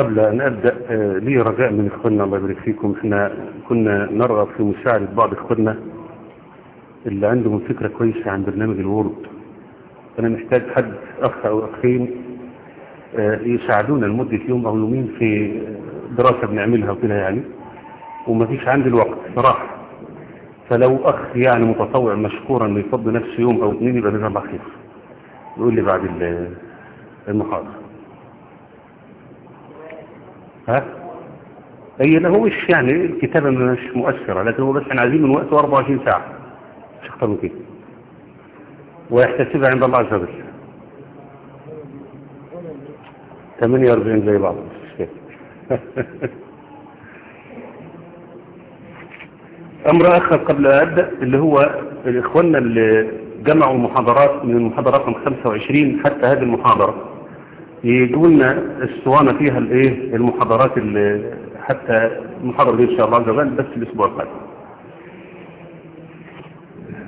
قبل أن أبدأ آه، لي رجاء من إخواننا الله يبارك فيكم. إحنا كنا نرغب في مساعدة بعض إخواننا اللي عندهم فكرة كويسة عن برنامج الورد. أنا محتاج حد أخ أو أخين آه، يساعدونا لمدة يوم أو يومين في دراسة بنعملها وكده يعني. وما فيش عندي الوقت صراحة. فلو أخ يعني متطوع مشكورا يفضي نفسه يوم أو اثنين يبقى جزاه الله خير يقول لي بعد ال- المحاضرة. ها؟ هي لا هو مش يعني الكتابة مش مؤثرة لكن هو بس إحنا عايزين من وقته 24 ساعة. مش أكتر من كده؟ ويحتسبها عند الله عز وجل. 48 زي بعض. أمر آخر قبل أبدأ اللي هو الإخواننا اللي جمعوا محاضرات من المحاضرات رقم 25 حتى هذه المحاضرة. يجوا لنا اسطوانة فيها الايه؟ المحاضرات اللي حتى المحاضرة دي إن شاء الله عز بس الأسبوع القادم.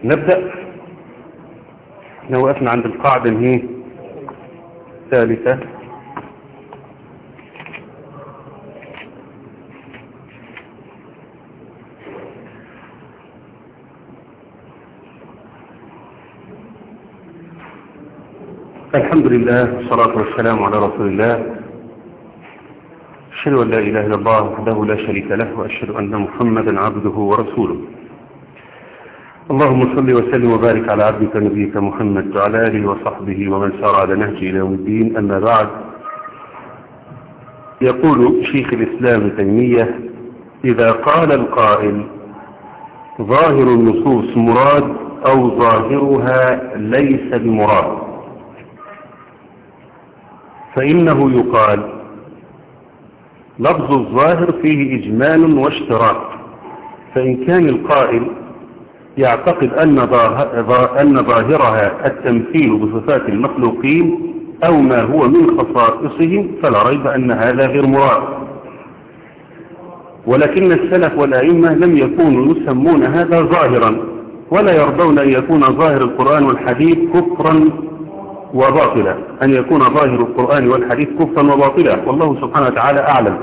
نبدأ. إحنا وقفنا عند القاعدة اللي هي الثالثة. الحمد لله والصلاة والسلام على رسول الله. أشهد أن لا إله إلا الله وحده لا شريك له وأشهد أن محمدا عبده ورسوله. اللهم صل وسلم وبارك على عبدك نبيك محمد وعلى آله وصحبه ومن سار على نهجه إلى يوم الدين. أما بعد يقول شيخ الإسلام تيمية إذا قال القائل ظاهر النصوص مراد أو ظاهرها ليس بمراد؟ فإنه يقال لفظ الظاهر فيه إجمال واشتراك فإن كان القائل يعتقد أن, أن ظاهرها التمثيل بصفات المخلوقين أو ما هو من خصائصهم فلا ريب أن هذا غير مراد. ولكن السلف والأئمة لم يكونوا يسمون هذا ظاهرا ولا يرضون أن يكون ظاهر القرآن والحديث كفرا وباطلا أن يكون ظاهر القرآن والحديث كفرا وباطلا. والله سبحانه وتعالى أعلم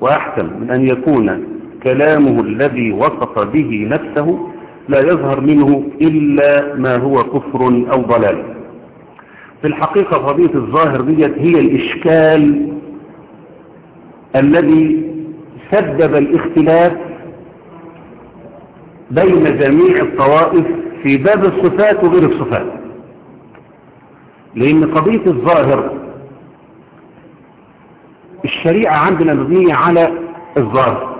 وأحكم من أن يكون كلامه الذي وصف به نفسه لا يظهر منه إلا ما هو كفر أو ضلال. في الحقيقة قضية الظاهر ديت هي الإشكال الذي سبب الاختلاف بين جميع الطوائف في باب الصفات وغير الصفات. لأن قضية الظاهر الشريعة عندنا مبنية على الظاهر.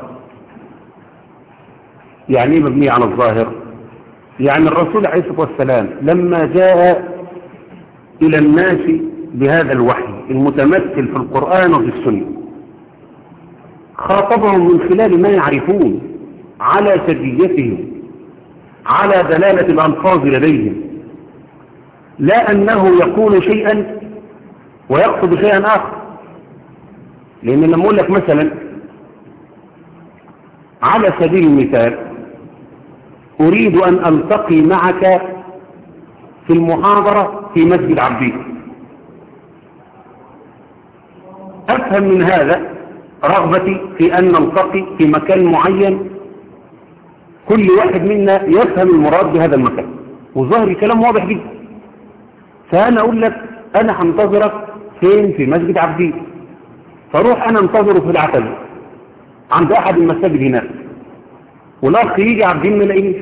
يعني إيه مبنية على الظاهر؟ يعني الرسول عليه الصلاة والسلام لما جاء إلى الناس بهذا الوحي المتمثل في القرآن وفي السنة خاطبهم من خلال ما يعرفون على سجيتهم على دلالة الألفاظ لديهم. لا أنه يقول شيئا ويقصد شيئا آخر. لأن لما أقول لك مثلا على سبيل المثال أريد أن ألتقي معك في المحاضرة في مسجد عبدين أفهم من هذا رغبتي في أن نلتقي في مكان معين. كل واحد منا يفهم المراد بهذا المكان وظاهر الكلام واضح جدا. فأنا أقول لك أنا هنتظرك فين في مسجد عبدين فأروح أنا أنتظره في العتبة عند أحد المساجد هناك. والأخ يجي عبدين ما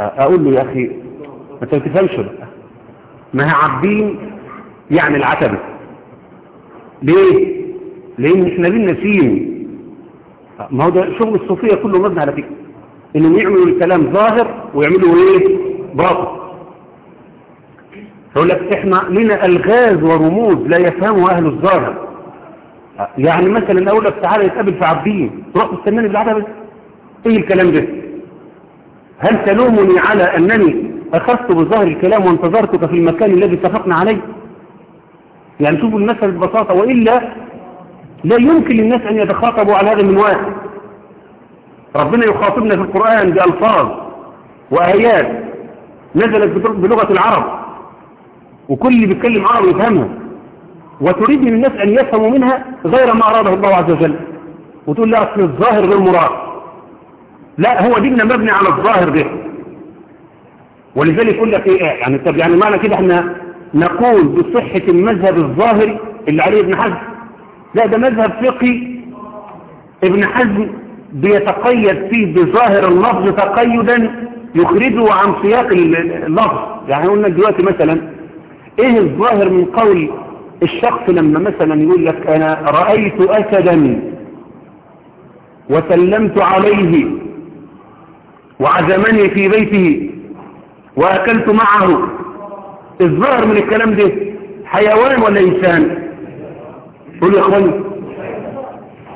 أقول له يا أخي ما تفهمش بقى ما هي عبدين يعني العتبة. ليه؟ لأن إحنا لنا سين ما هو ده شغل الصوفية كله مبني على كده. إنهم يعملوا الكلام ظاهر ويعملوا إيه؟ باطل فيقول لك إحنا لنا الغاز ورموز لا يفهمها أهل الظاهر. يعني مثلا أقول لك تعالى نتقابل في عبدين تروح تستناني بالعتبة إيه الكلام ده؟ هل تلومني على أنني أخذت بظاهر الكلام وانتظرتك في المكان الذي اتفقنا عليه؟ يعني شوفوا المسألة ببساطة وإلا لا يمكن للناس أن يتخاطبوا على هذا المنوال ربنا يخاطبنا في القرآن بألفاظ وتريد من الناس أن يفهموا منها غير ما أراده الله عز وجل. وتقول لا أصل الظاهر غير مراد. لا هو ديننا مبني على الظاهر ده ولذلك يقول لك إيه يعني طب يعني معنى كده إحنا نقول بصحة المذهب الظاهري اللي عليه ابن حزم. لا ده مذهب فقهي. ابن حزم بيتقيد فيه بظاهر اللفظ تقيدا يخرجه عن سياق اللفظ. يعني قلنا دلوقتي مثلا إيه الظاهر من قول الشخص لما مثلا يقول لك أنا رأيت اسدا وسلمت عليه وعزمني في بيته وأكلت معه الظاهر من الكلام ده حيوان ولا إنسان؟ قول يا أخواني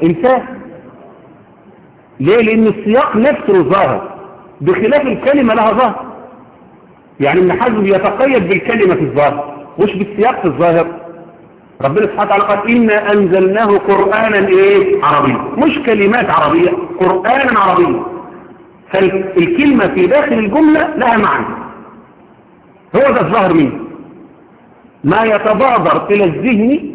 إنسان. ليه؟ لأن السياق نفسه ظاهر بخلاف الكلمة لها ظاهر. يعني ابن حزم يتقيد بالكلمة في الظاهر مش بالسياق في الظاهر. ربنا سبحانه وتعالى قال إنا أنزلناه قرآنا إيه؟ عربيا. مش كلمات عربية قرآنا عربيا. فالكلمة في داخل الجملة لها معنى. هو ده الظاهر منه. ما يتبادر إلى الذهن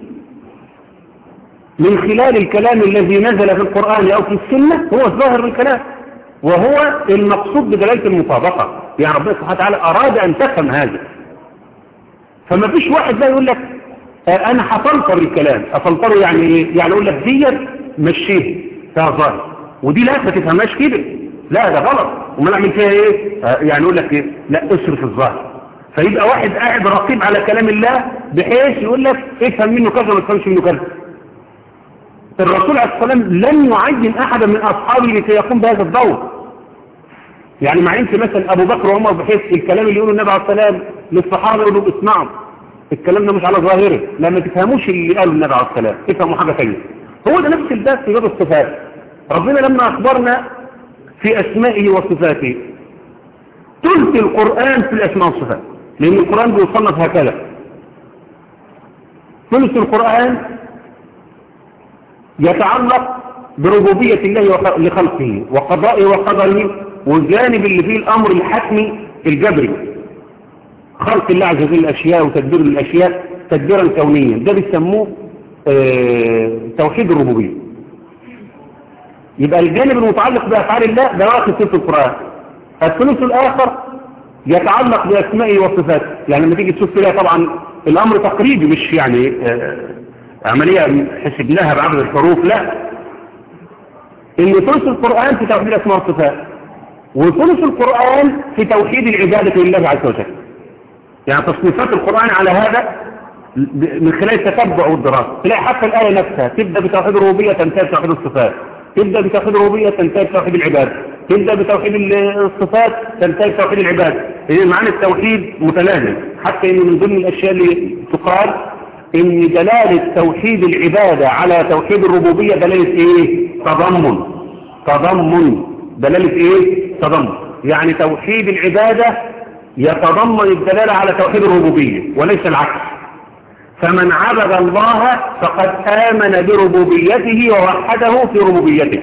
من خلال الكلام الذي نزل في القرآن أو في السنة هو الظاهر من الكلام. وهو المقصود بدلالة المطابقة. يعني ربنا سبحانه وتعالى أراد أن تفهم هذا. فما فيش واحد لا يقول لك أنا حفلتر الكلام. أفلتره يعني إيه؟ يعني يقول لك ديت مشيه فيها ظاهر. ودي لا ما تفهمهاش كده. لا ده غلط. وما نعمل فيها إيه؟ يعني يقول لك إيه؟ لا اصرف الظاهر. فيبقى واحد قاعد رقيب على كلام الله بحيث يقول لك افهم منه كذا وما تفهمش منه كذا. الرسول عليه الصلاة والسلام لم يعين أحدا من أصحابه لكي يقوم بهذا الدور. يعني ما عينش مثلا أبو بكر وعمر بحيث الكلام اللي يقوله النبي عليه والسلام للصحابة يقولوا اسمعوا الكلام ده مش على ظاهره لما تفهموش اللي قاله النبي عليه الصلاة والسلام تفهموا حاجة ثانية هو ده نفس الباب في باب الصفات. ربنا لما أخبرنا في أسمائه وصفاته ثلث القرآن في الأسماء والصفات لأن القرآن بيصنف هكذا. ثلث القرآن يتعلق بربوبية الله لخلقه وقضائه وقدره والجانب اللي فيه الأمر الحتمي الجبري. خلق الله عز وجل الأشياء وتدبير الأشياء تدبيرا كونيا. ده بيسموه آه توحيد الربوبية. يبقى الجانب المتعلق بأفعال الله ده واخد في القرآن. الثلث الآخر يتعلق بأسمائه وصفاته. يعني لما تيجي تشوف كده طبعا الأمر تقريبي مش يعني آه عملية حسبناها بعدد الحروف لا. ان ثلث القرآن في توحيد الأسماء والصفات وثلث القرآن في توحيد العبادة لله عز وجل. يعني تصنيفات القرآن على هذا من خلال التتبع والدراسة. تلاقي حتى الآية نفسها تبدأ بتوحيد الربوبية تنتهي بتوحيد الصفات. تبدأ بتوحيد الربوبية تنتهي بتوحيد العبادة. تبدأ بتوحيد الصفات تنتهي بتوحيد العبادة. إذن معنى التوحيد متلازم. حتى إن من ضمن الأشياء اللي تقال إن دلالة توحيد العبادة على توحيد الربوبية دلالة إيه؟ تضمن. تضمن. دلالة إيه؟ تضمن. يعني توحيد العبادة يتضمن الدلالة على توحيد الربوبية وليس العكس. فمن عبد الله فقد آمن بربوبيته ووحده في ربوبيته.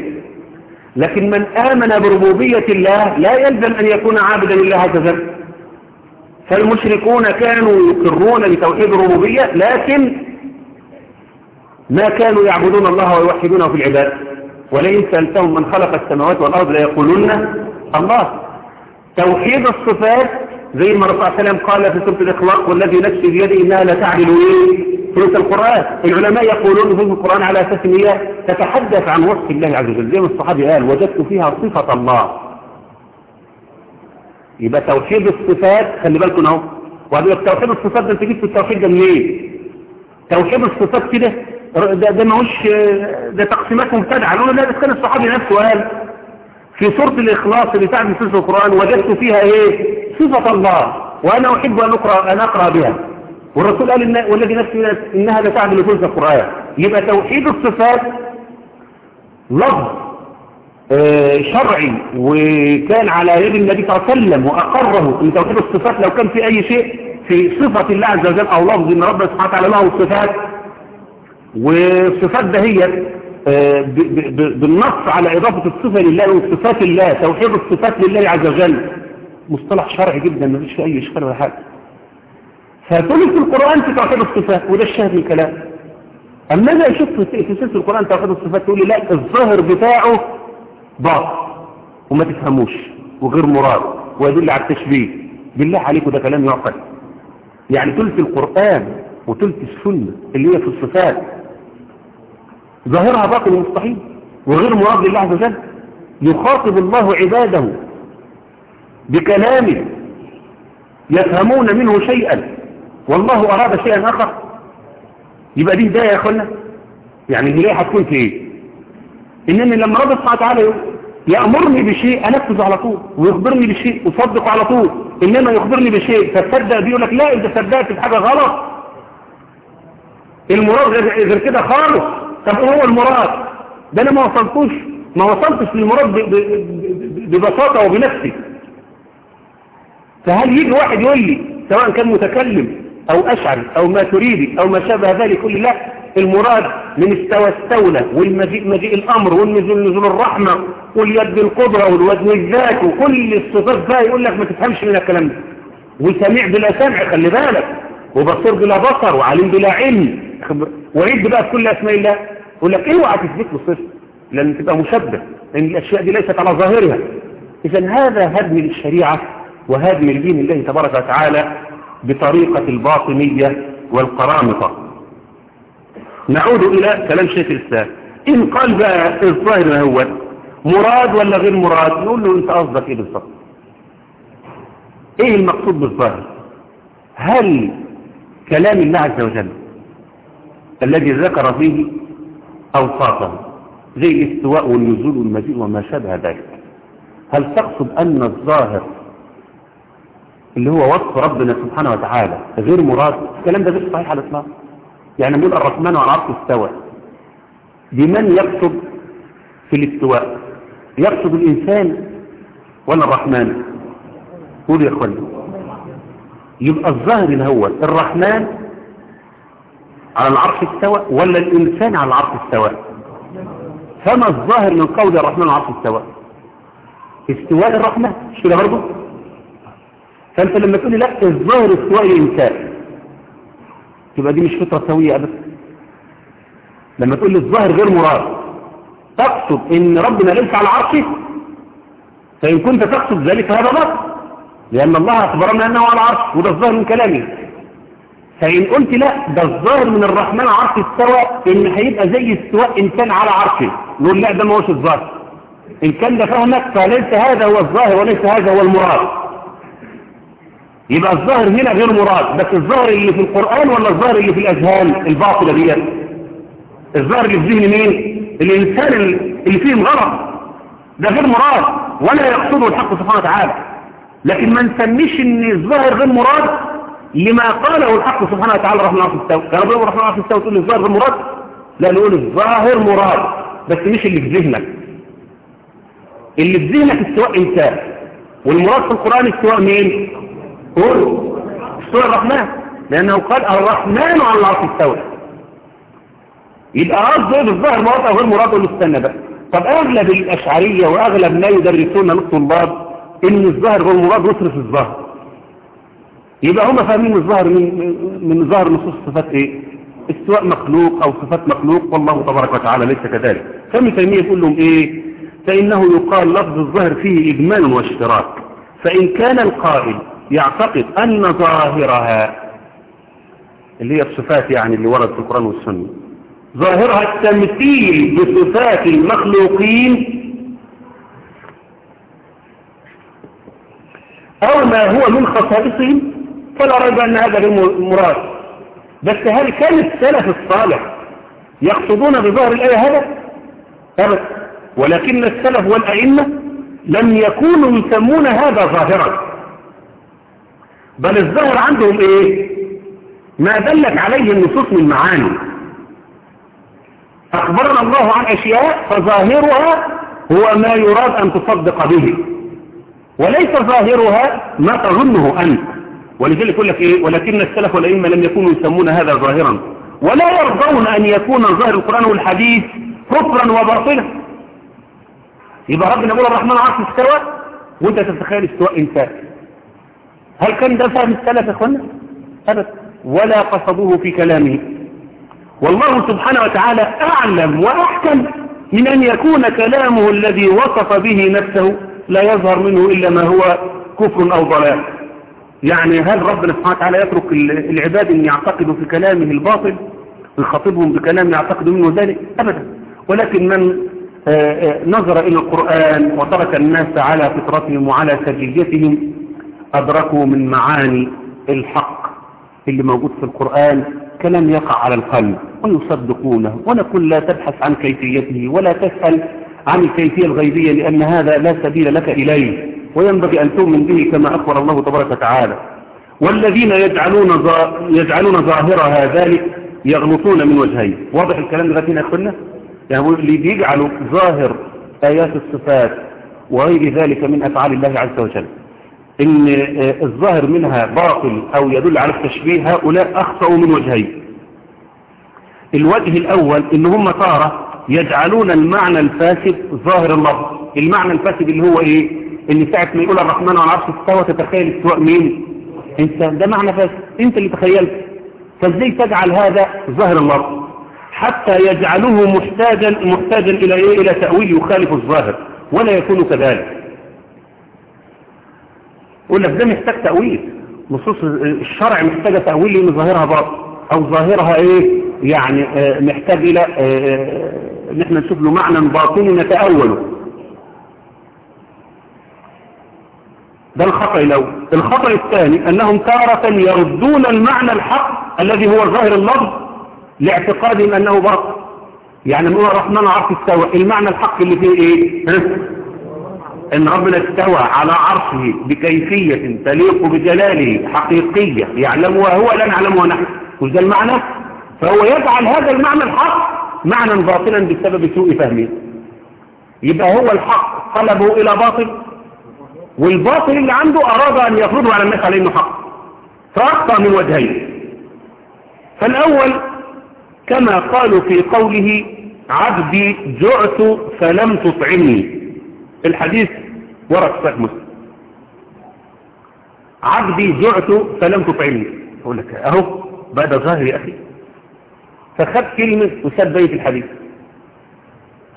لكن من آمن بربوبية الله لا يلزم أن يكون عابدا لله عز وجل. فالمشركون كانوا يقرون بتوحيد الربوبية لكن ما كانوا يعبدون الله ويوحدونه في العباد. ولئن سألتهم من خلق السماوات والأرض ليقولون الله. توحيد الصفات زي ما صلى الله عليه وسلم قال في سورة الإخلاق والذي نفسي بيده إنها لتعدل إيه ثلث القرآن العلماء يقولون في القرآن على أساس تتحدث عن وصف الله عز وجل. زي ما الصحابي قال وجدت فيها صفة الله. يبقى توحيد الصفات خلي بالكم أهو. وهذا توحيد الصفات ده أنت جبت التوحيد ده منين؟ توحيد الصفات كده ده ده ماهوش ده تقسيمات مبتدعة. قالوا لا ده كان الصحابي نفسه قال في سورة الإخلاص اللي تعرف في القرآن وجدت فيها إيه؟ صفة الله وأنا أحب أن أقرأ أن أقرأ بها. والرسول قال إن والذي نفسي إنها لتعدل ثلث القرآن. يبقى توحيد الصفات لفظ. شرعي وكان على يد النبي صلى الله عليه وسلم وأقره ان توحيد الصفات لو كان في أي شيء في صفة الله عز وجل أو لفظ إن ربنا سبحانه وتعالى له صفات. والصفات ده هي بالنص على إضافة الصفة لله وصفات الله توحيد الصفات لله عز وجل. مصطلح شرعي جدا ما فيش فيه أي إشكال ولا حاجة. فثلث القرآن في توحيد الصفات وده الشاهد من الكلام أما أنا أشوف في سلسلة القرآن توحيد الصفات تقول لي لا الظاهر بتاعه باطل وما تفهموش وغير مراد ويدل على التشبيه. بالله عليكم ده كلام يعقل. يعني ثلث القرآن وثلث السنة اللي هي في الصفات ظاهرها باطل ومستحيل وغير مراد لله عز وجل يخاطب الله عباده بكلام يفهمون منه شيئا والله أراد شيئا آخر. يبقى دي هداية يا أخوانا؟ يعني الهداية هتكون في إيه؟ إنني لما رب سبحانه وتعالى يأمرني بشيء أنفذه على طول ويخبرني بشيء أصدقه على طول. إنما يخبرني بشيء فتصدق بيقول لك لا إذا صدقت في حاجة غلط. المراد غير كده خالص. طب إيه هو المراد؟ ده أنا ما وصلتوش ما وصلتش للمراد ببساطة وبنفسي. فهل يجي واحد يقول لي سواء كان متكلم أو أشعري أو ما تريدي أو ما شابه ذلك يقول لا. المراد من استوى استولى والمجيء مجيء الأمر والنزول نزول الرحمة واليد القدرة والوزن الذات وكل الصفات بقى يقول لك ما تفهمش من الكلام ده. وسميع بلا سمع خلي بالك. وبصير بلا بصر وعليم بلا علم. وعيد بقى كل أسماء الله. يقول لك اوعى تثبت له صفه لأن تبقى مشبه. لأن الأشياء دي ليست على ظاهرها. اذا هذا هدم للشريعه وهدم لدين الله تبارك وتعالى بطريقة الباطنية والقرامطة. نعود إلى كلام شيخ الإسلام. إن قال بقى الظاهر هو مراد ولا غير مراد؟ نقول له أنت قصدك إيه بالظبط؟ إيه المقصود بالظاهر؟ هل كلام الله عز وجل الذي ذكر فيه أوصافه زي الاستواء والنزول والمجيء وما شابه ذلك هل تقصد أن الظاهر اللي هو وصف ربنا سبحانه وتعالى غير مراد؟ الكلام ده غير صحيح على الإطلاق؟ يعني نقول الرحمن على العرش استوى. بمن يقصد في الاستواء؟ يقصد الإنسان ولا الرحمن؟ قول يا إخواني. يبقى الظاهر هو الرحمن على العرش استوى ولا الإنسان على العرش استوى؟ فما الظاهر من قول الرحمن على العرش استوى؟ استواء الرحمن مش كده برضه؟ فأنت لما تقول لي لا الظاهر استواء الإنسان. تبقى دي مش فطرة سوية أبدا. لما تقول لي الظاهر غير مراد تقصد إن ربنا ليس على عرشه؟ فإن كنت تقصد ذلك هذا بطل لأن الله أخبرنا أنه على عرش وده الظاهر من كلامي. فإن قلت لا ده الظاهر من الرحمن عرش استوى إن هيبقى زي استواء إنسان على عرشه. نقول لا ده ما هوش الظاهر. إن كان ده فهمك فليس هذا هو الظاهر وليس هذا هو المراد. يبقى الظاهر هنا غير مراد بس الظاهر اللي في القرآن ولا الظاهر اللي في الأذهان الباطلة دي الظاهر اللي في ذهن مين؟ الإنسان اللي فيه الغلط ده غير مراد ولا يقصده الحق سبحانه وتعالى. لكن ما نسميش إن الظاهر غير مراد لما قاله الحق سبحانه وتعالى رحمه الله في التوبة كان ربنا رحمه الله في التوبة تقول الظاهر غير مراد؟ لا نقول الظاهر مراد بس مش اللي في ذهنك. اللي في ذهنك استواء إنسان والمراد في القرآن استواء مين؟ قول استواء الرحمن. لأنه قال الرحمن على العرش استوى. يبقى قصده الظاهر مراد أو غير مراد ولا استنى بقى طب أغلب الأشعرية وأغلب ما يدرسون للطلاب إن الظاهر غير مراد يصرف الظاهر. يبقى هم فاهمين الظاهر من من ظاهر نصوص صفات إيه؟ استواء مخلوق أو صفات مخلوق. والله تبارك وتعالى ليس كذلك. فمن تيمية يقول لهم إيه؟ فإنه يقال لفظ الظاهر فيه اجمال واشتراك. فإن كان القائل يعتقد أن ظاهرها اللي هي الصفات يعني اللي ورد في القرآن والسنة ظاهرها التمثيل بصفات المخلوقين أو ما هو من خصائصهم فلا ريب أن هذا المراد بس هل كان السلف الصالح يقصدون بظاهر الآية هذا؟ أبدا. ولكن السلف والأئمة لم يكونوا يسمون هذا ظاهرا. بل الظاهر عندهم إيه؟ ما دلت عليه النصوص من معاني. أخبرنا الله عن أشياء فظاهرها هو ما يراد أن تصدق به. وليس ظاهرها ما تظنه أنت. ولذلك يقول لك إيه؟ ولكن السلف والأئمة لم يكونوا يسمون هذا ظاهرا. ولا يرضون أن يكون ظاهر القرآن والحديث كفرا وباطلا. يبقى ربنا يقول الرحمن عرش استوى. وأنت تتخيل استواء إنسان. هل كان ده فهم السلف يا إخوانا؟ أبدا. ولا قصدوه في كلامه. والله سبحانه وتعالى أعلم وأحكم من أن يكون كلامه الذي وصف به نفسه لا يظهر منه إلا ما هو كفر أو ضلال. يعني هل ربنا سبحانه وتعالى يترك العباد أن يعتقدوا في كلامه الباطل؟ ويخاطبهم بكلام يعتقدوا منه ذلك؟ أبدا. ولكن من نظر إلى القرآن وترك الناس على فطرتهم وعلى سجيتهم أدركوا من معاني الحق اللي موجود في القرآن كلام يقع على القلب ويصدقونه ونقول لا تبحث عن كيفيته ولا تسأل عن الكيفية الغيبية لأن هذا لا سبيل لك إليه وينبغي أن تؤمن به كما أخبر الله تبارك وتعالى. والذين يجعلون يجعلون ظاهرها ذلك يغلطون من وجهين. واضح الكلام لغاية هنا أخوانا؟ يعني اللي بيجعلوا ظاهر آيات الصفات وغير ذلك من أفعال الله عز وجل. إن الظاهر منها باطل أو يدل على التشبيه هؤلاء أخطأوا من وجهين. الوجه الأول إن هم تارة يجعلون المعنى الفاسد ظاهر اللفظ المعنى الفاسد اللي هو إيه؟ إن ساعة ما يقول الرحمن على العرش استوى تتخيل استواء مين؟ انت ده معنى فاسد. أنت اللي تخيلت. فإزاي تجعل هذا ظاهر اللفظ حتى يجعله محتاجا محتاجا إلى إيه؟ إلى تأويل يخالف الظاهر ولا يكون كذلك. يقول لك ده محتاج تأويل. نصوص الشرع محتاجة تأويل لأن ظاهرها باطل. أو ظاهرها إيه؟ يعني آه محتاج إلى إن إحنا نشوف له معنى باطني نتأوله. ده الخطأ الأول. الخطأ الثاني أنهم تارة يردون المعنى الحق الذي هو ظاهر اللفظ لاعتقادهم أنه باطل. يعني نقول الرحمن عرف استوى. المعنى الحق اللي فيه إيه؟ إن ربنا استوى على عرشه بكيفية تليق بجلاله حقيقية يعلمها هو لا نعلمها نحن مش ده المعنى؟ فهو يجعل هذا المعنى الحق معنى باطلا بسبب سوء فهمه. يبقى هو الحق طلبه إلى باطل. والباطل اللي عنده أراد أن يفرضه على الناس على إنه حق. فأخطأ من وجهين. فالأول كما قالوا في قوله عبدي جعت فلم تطعمني. الحديث ورد صحيح مسلم عبدي جعت فلم تطعمني أقول لك أهو بقى ده ظاهر يا أخي. فخد كلمة وساب بيت الحديث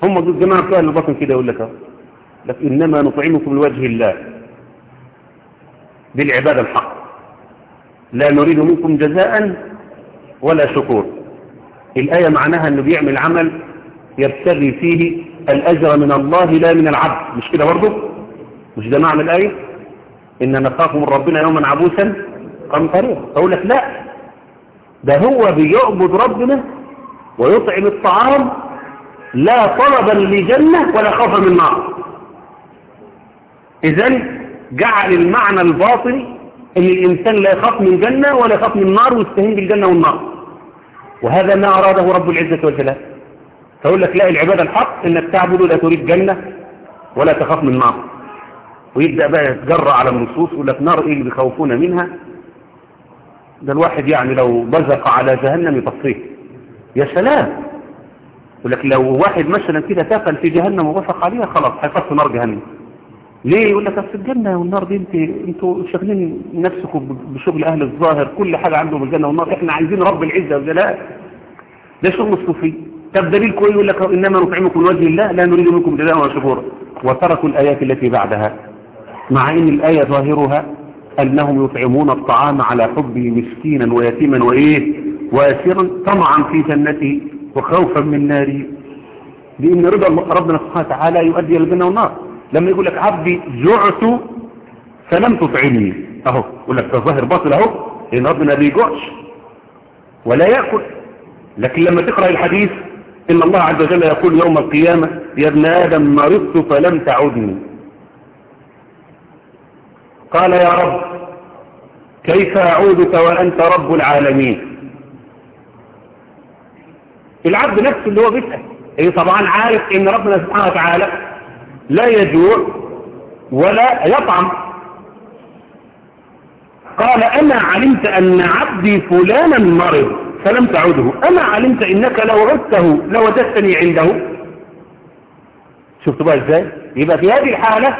هم دول جماعة بتوع الباطن كده يقول لك أهو. لك إنما نطعمكم لوجه الله بالعبادة الحق. لا نريد منكم جزاء ولا شكور. الآية معناها إنه بيعمل عمل يبتغي فيه الأجر من الله لا من العبد. مش كده برضه؟ مش ده معنى الآية إن نخاف من ربنا يوما عبوسا قمطريا. أقول لك لا. ده هو بيعبد ربنا ويطعم الطعام لا طلبا لجنة ولا خوفا من نار. إذن جعل المعنى الباطني إن الإنسان لا يخاف من جنة ولا يخاف من نار ويستهين بالجنة والنار. وهذا ما أراده رب العزة والجلال. فأقول لك لا العبادة الحق إنك تعبد لا تريد جنة ولا تخاف من نار. ويبدأ بقى يتجرأ على النصوص يقول لك نار إيه اللي بيخوفون منها؟ ده الواحد يعني لو بزق على جهنم يطفيه يا سلام! يقول لك لو واحد مثلا كده تقل في جهنم وبصق عليها خلاص هيطفي نار جهنم. ليه؟ يقول لك أصل الجنة والنار دي انت أنتوا شاغلين نفسكم بشغل أهل الظاهر كل حاجة عندهم الجنة والنار إحنا عايزين رب العزة والجلال ده شغل الصوفي. طب دليل كويس يقول لك إنما نطعمكم لوجه الله لا نريد منكم جزاء ولا شكورا. وتركوا الآيات التي بعدها. مع إن الآية ظاهرها أنهم يطعمون الطعام على حبه مسكينا ويتيما وإيه؟ واسرا طمعا في جنته وخوفا من ناره. لأن رضا ربنا سبحانه وتعالى يؤدي إلى الجنة والنار. لما يقول لك عبدي جعت فلم تطعمني. أهو يقول لك ظاهر باطل أهو لأن ربنا بيجوعش ولا يأكل. لكن لما تقرأ الحديث إن الله عز وجل يقول يوم القيامة يا ابن آدم مرضت فلم تعدني. قال يا رب كيف اعودك وأنت رب العالمين؟ العبد نفسه اللي هو بيسأل. إيه طبعا عارف إن ربنا سبحانه وتعالى لا يجوع ولا يطعم. قال أنا علمت أن عبدي فلانا مرض فلم تعده. أما علمت إنك لو عدته لوجدتني عنده. شفت بقى إزاي؟ يبقى في هذه الحالة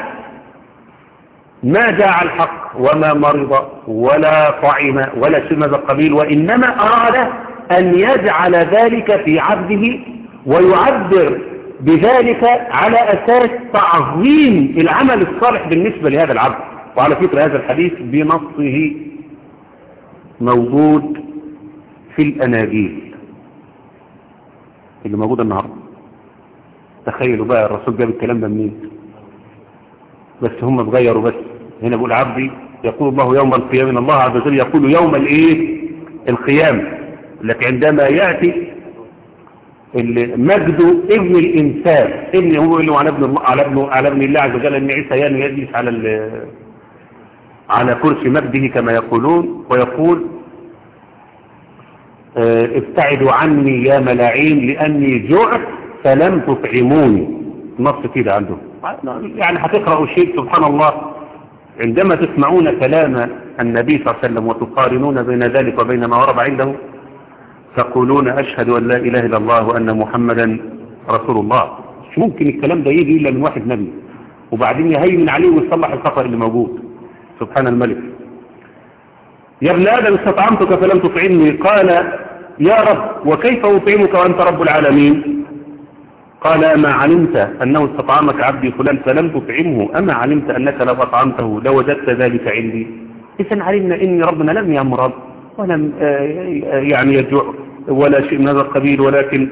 ما جاء الحق وما مرض ولا طعم ولا شيء من القبيل وإنما أراد أن يجعل ذلك في عبده ويعبر بذلك على أساس تعظيم العمل الصالح بالنسبة لهذا العبد. وعلى فكرة هذا الحديث بنصه موجود في الأناجيل اللي موجودة النهاردة. تخيلوا بقى الرسول جاب الكلام ده منين؟ بس هم اتغيروا بس. هنا بيقول عبدي يقول الله يوم القيامة إن الله عز وجل يقول يوم الإيه؟ القيامة. لكن عندما يأتي مجد ابن الإنسان ابن هو اللي على ابن الله على ابن على ابن الله عز وجل إن عيسى يجلس على على كرسي مجده كما يقولون ويقول ابتعدوا عني يا ملاعين لأني جعت فلم تطعموني. نص كده عندهم يعني هتقرأوا شيء سبحان الله عندما تسمعون كلام النبي صلى الله عليه وسلم وتقارنون بين ذلك وبين ما ورد عنده تقولون أشهد أن لا إله إلا الله وأن محمدا رسول الله. مش ممكن الكلام ده يجي إلا من واحد نبي. وبعدين يهيمن عليه ويصلح الخطأ اللي موجود. سبحان الملك. يا ابن آدم استطعمتك فلم تطعمني. قال يا رب وكيف أطعمك وأنت رب العالمين؟ قال أما علمت أنه استطعمك عبدي فلان فلم تطعمه. أما علمت أنك لو أطعمته لوجدت ذلك عندي. إذن علمنا إن ربنا لم يمرض ولم يعني يجوع ولا شيء من هذا القبيل ولكن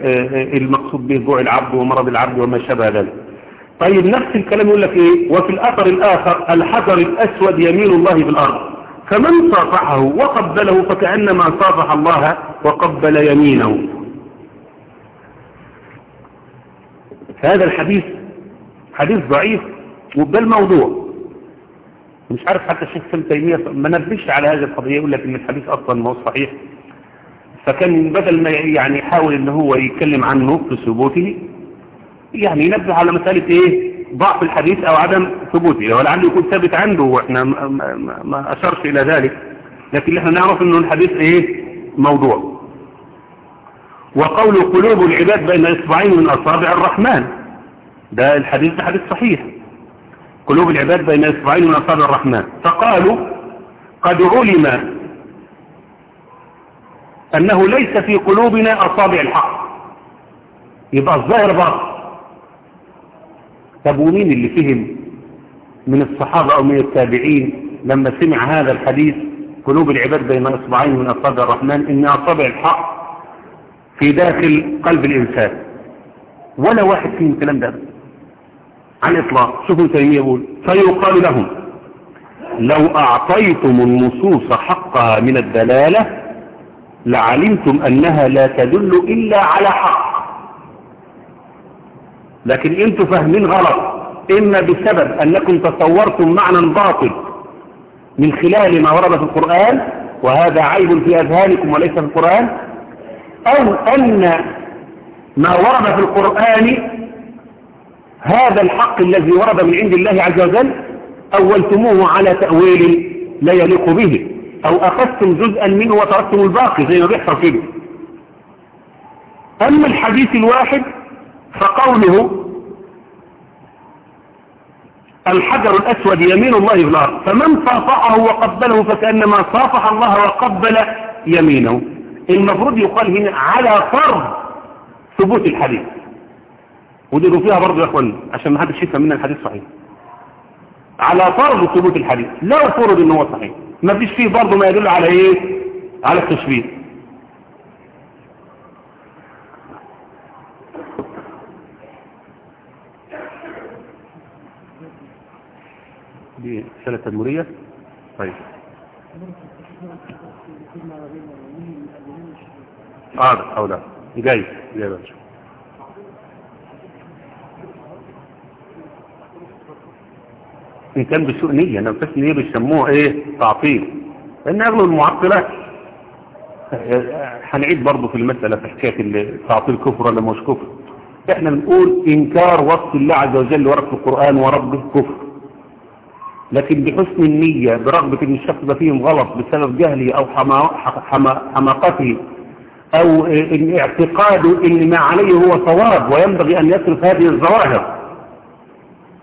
المقصود به جوع العبد ومرض العبد وما شابه ذلك. طيب نفس الكلام يقول لك إيه؟ وفي الأثر الآخر الحجر الأسود يمين الله في الأرض. فمن صافحه وقبله فكأنما صافح الله وقبل يمينه. هذا الحديث حديث ضعيف وبل موضوع. مش عارف حتى الشيخ ابن تيمية ما نبهش على هذه القضية يقول لك ان الحديث أصلا ما هو صحيح. فكان بدل ما يعني يحاول ان هو يتكلم عنه في ثبوته يعني ينبه على مسألة إيه؟ ضعف الحديث أو عدم ثبوته. ولعله يكون ثابت عنده وإحنا ما, ما, ما أشرش إلى ذلك. لكن إحنا نعرف إنه الحديث إيه؟ موضوع. وقول قلوب العباد بين إصبعين من أصابع الرحمن. ده الحديث ده حديث صحيح. قلوب العباد بين إصبعين من أصابع الرحمن. فقالوا قد علم أنه ليس في قلوبنا أصابع الحق. يبقى الظاهر باطل. طب ومين اللي فهم من الصحابة أو من التابعين لما سمع هذا الحديث قلوب العباد بين إصبعين من أصابع الرحمن إن أصابع الحق في داخل قلب الإنسان. ولا واحد فيهم الكلام ده. على الإطلاق. شوفوا تيمية يقول فيقال لهم لو أعطيتم النصوص حقها من الدلالة لعلمتم أنها لا تدل إلا على حق. لكن أنتم فاهمين غلط. إما بسبب أنكم تصورتم معنى باطل من خلال ما ورد في القرآن وهذا عيب في أذهانكم وليس في القرآن أو أن ما ورد في القرآن هذا الحق الذي ورد من عند الله عز وجل أولتموه على تأويل لا يليق به أو أخذتم جزءا منه وتركتم الباقي زي ما بيحصل كده. أما الحديث الواحد فقوله الحجر الأسود يمين الله في الأرض فمن صافحه وقبله فكأنما صافح الله وقبل يمينه. المفروض يقال هنا على فرض ثبوت الحديث. وديروا فيها برضه يا اخوان عشان ما حدش يفهم منا الحديث صحيح. على فرض ثبوت الحديث لا فرض ان هو صحيح. ما فيش فيه برضه ما يدل على إيه؟ على التشبيه. دي رسالة تدمرية؟ طيب. آه أو لا؟ جاي. جاي باشا إن كان بسوء نية أنا بس نية بيسموه إيه؟ تعطيل. لأن أغلب المعطلات هنعيد برضه في المسألة في حكاية التعطيل كفر ولا مش كفر. إحنا بنقول إنكار وصف الله عز وجل في القرآن وربه كفر. لكن بحسن النية برغبة إن الشخص ده فيهم غلط بسبب جهله أو حماقته إن اعتقاده إن ما عليه هو صواب وينبغي أن يصرف هذه الظواهر.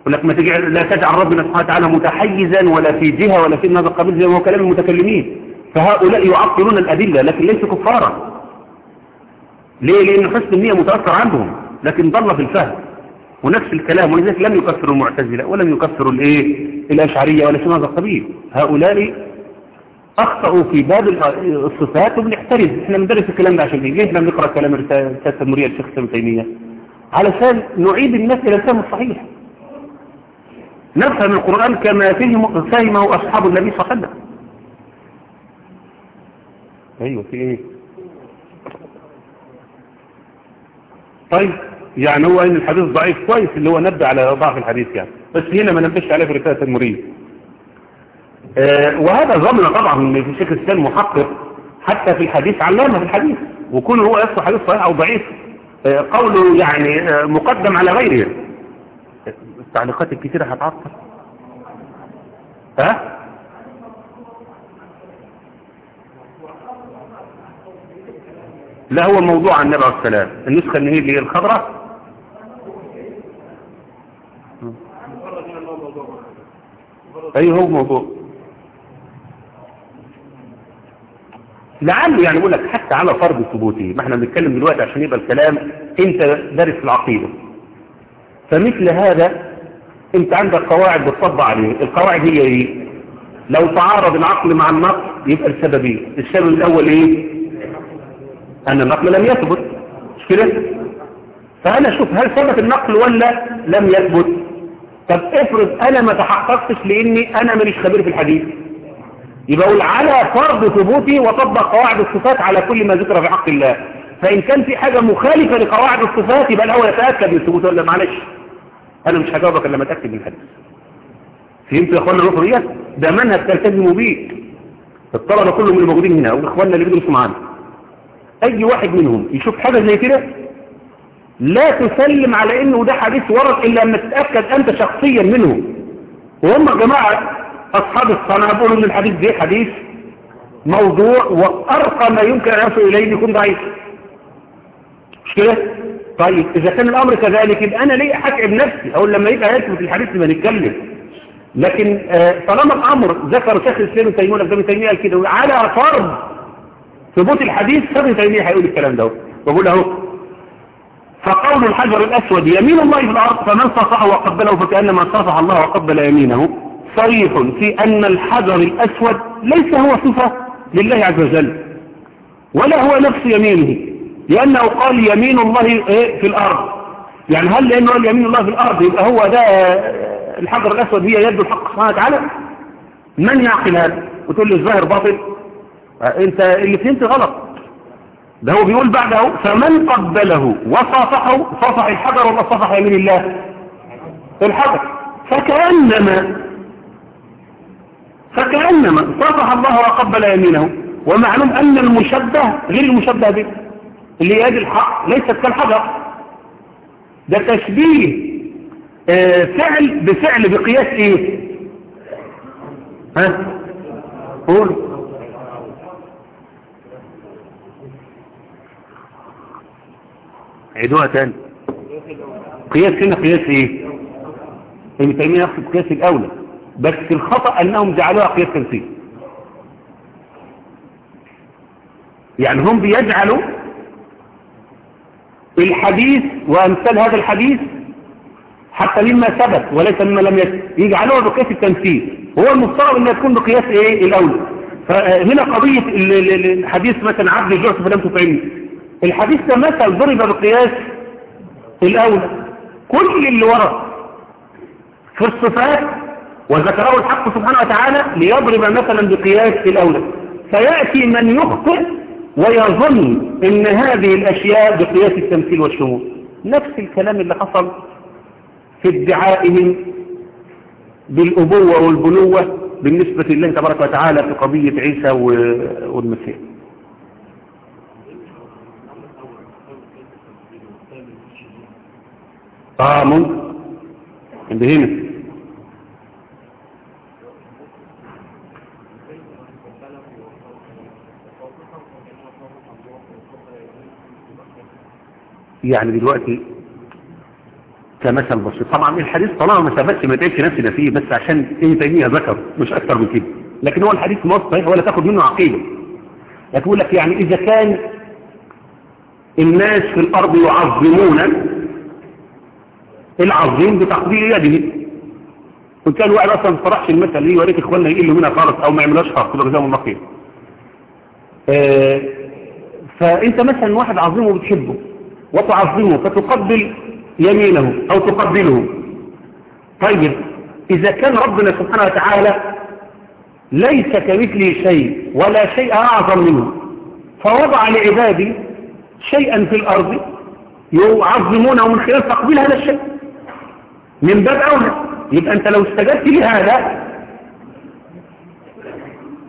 يقول لك ما تجعل لا تجعل ربنا سبحانه وتعالى متحيزا ولا في جهة ولا في هذا القبيل زي ما هو كلام المتكلمين. فهؤلاء يعطلون الأدلة لكن ليسوا كفارا. ليه؟ لأن حسن النية متأثر عندهم لكن ضل في الفهم. ونفس الكلام ولذلك لم يكفروا المعتزلة ولم يكفروا الإيه؟ الأشعرية ولا شيء هذا القبيل هؤلاء أخطأوا في باب الصفات وبنحترز إحنا بندرس الكلام ده عشان إيه؟ إحنا بنقرأ كلام رسالة التمرية الشيخ ابن تيمية. علشان نعيد الناس إلى الفهم الصحيح. نفهم القرآن كما فهم فهمه أصحاب النبي صلى الله عليه وسلم. أيوه في إيه؟ طيب يعني هو إن الحديث ضعيف كويس اللي هو نبه على ضعف الحديث يعني. بس هنا ما نبهش عليه في رسالة آه وهذا ضمن طبعا في شيخ الإسلام محقق حتى في الحديث علامة في الحديث وكونه هو يصل حديث صحيح أو ضعيف آه قوله يعني آه مقدم على غيره. التعليقات الكثيرة هتعطل. ها؟ لا هو موضوع عن النبي عليه السلام النسخة اللي هي اللي الخضراء أي هو موضوع. لعله يعني بقول لك حتى على فرض ثبوته ما إحنا بنتكلم دلوقتي عشان يبقى الكلام أنت دارس في العقيدة. فمثل هذا أنت عندك قواعد بتطبق عليه القواعد هي إيه؟ لو تعارض العقل مع النقل يبقى السببين السبب الأول إيه؟ أن النقل لم يثبت. مش كده؟ فأنا أشوف هل ثبت النقل ولا لم يثبت؟ طب افرض أنا ما تحققتش لأني أنا ماليش خبير في الحديث. يبقى أقول على فرض ثبوتي وطبق قواعد الصفات على كل ما ذكر في حق الله. فإن كان في حاجة مخالفة لقواعد الصفات يبقى الأول يتأكد من ثبوته ولا معلش؟ أنا مش هجاوبك إلا لما أتأكد من الحديث. فهمت يا اخوانا النقطه ديت؟ ده منهج تلتزموا بيه الطلبة كلهم اللي موجودين هنا وإخواننا اللي بيدرسوا معانا. أي واحد منهم يشوف حاجة زي كده لا تسلم على إنه ده حديث ورد إلا لما تتأكد أنت شخصيا منه وهم يا جماعة أصحاب الصنعه بيقولوا ان الحديث ده حديث موضوع وأرقى ما يمكن أن يصل إليه يكون ضعيف. مش كده؟ طيب إذا كان الأمر كذلك يبقى أنا ليه أحكي بنفسي أو لما يبقى يثبت الحديث ما نتكلم. لكن آه طالما الأمر ذكر شيخ الإسلام تيمية ابن تيمية قال كده على فرض ثبوت الحديث ابن تيمية هيقول الكلام ده. بقول له فقول الحجر الأسود يمين الله في الأرض فمن صفحه وقبله فكأنما صفح الله وقبل يمينه. صريح في أن الحجر الأسود ليس هو صفة لله عز وجل ولا هو نفس يمينه لأنه قال يمين الله في الأرض. يعني هل لأنه قال يمين الله في الأرض يبقى هو ده الحجر الأسود هي يد الحق سبحانه وتعالى؟ من يعقل هذا؟ وتقول لي الظاهر باطل. أنت اللي فهمت غلط. ده هو بيقول بعده فمن قبله وصافحه صافح الحجر ولا صافح يمين الله؟ الحجر. فكأنما فكأنما صافح الله وقبل يمينه ومعلوم أن المشبه غير المشبه به اللي يد الحق ليست كالحجر. ده تشبيه آه فعل بفعل بقياس إيه؟ ها؟ قول. عيدوها تاني. قياس هنا قياس إيه؟ ابن تيمية يقصد قياس الأولى. بس الخطأ أنهم جعلوها قياس تمثيل. يعني هم بيجعلوا الحديث وأمثال هذا الحديث حتى مما ثبت وليس مما لم يثبت يجعلوها بقياس التمثيل. هو المفترض أنها تكون بقياس إيه؟ الاولى فهنا قضية الحديث مثلا عبد جعت فلم تطعمني الحديث ده مثل ضرب بقياس الاولى كل اللي ورد في الصفات وذكره الحق سبحانه وتعالى ليضرب مثلا بقياس الأولى. فيأتي من يخطئ ويظن إن هذه الأشياء بقياس التمثيل والشمول. نفس الكلام اللي حصل في ادعائهم بالأبوة والبنوة بالنسبة لله تبارك وتعالى في قضية عيسى والمسيح. آه ممكن عند هنا يعني دلوقتي كمثل بسيط. طبعا الحديث طالما ما ثبتش ما تقولش نفسنا فيه بس عشان ابن تيميه ذكر مش أكتر من كده. لكن هو الحديث ما صحيح ولا تاخد منه عقيدة. يقول لك يعني إذا كان الناس في الأرض يعظمون العظيم بتقدير يده. كنت كان واحد أصلا ما فرحش المثل دي وريت إخواننا يقلوا منها خالص أو ما يعملوش خالص كده جزاهم الله خير. آه، فأنت مثلا واحد عظيم وبتحبه. وتعظمه فتقبل يمينه أو تقبله. طيب إذا كان ربنا سبحانه وتعالى ليس كمثله شيء ولا شيء أعظم منه فوضع لعبادي شيئا في الأرض يعظمونه من خلال تقبيل هذا الشيء. من باب أولى يبقى أنت لو استجبت لهذا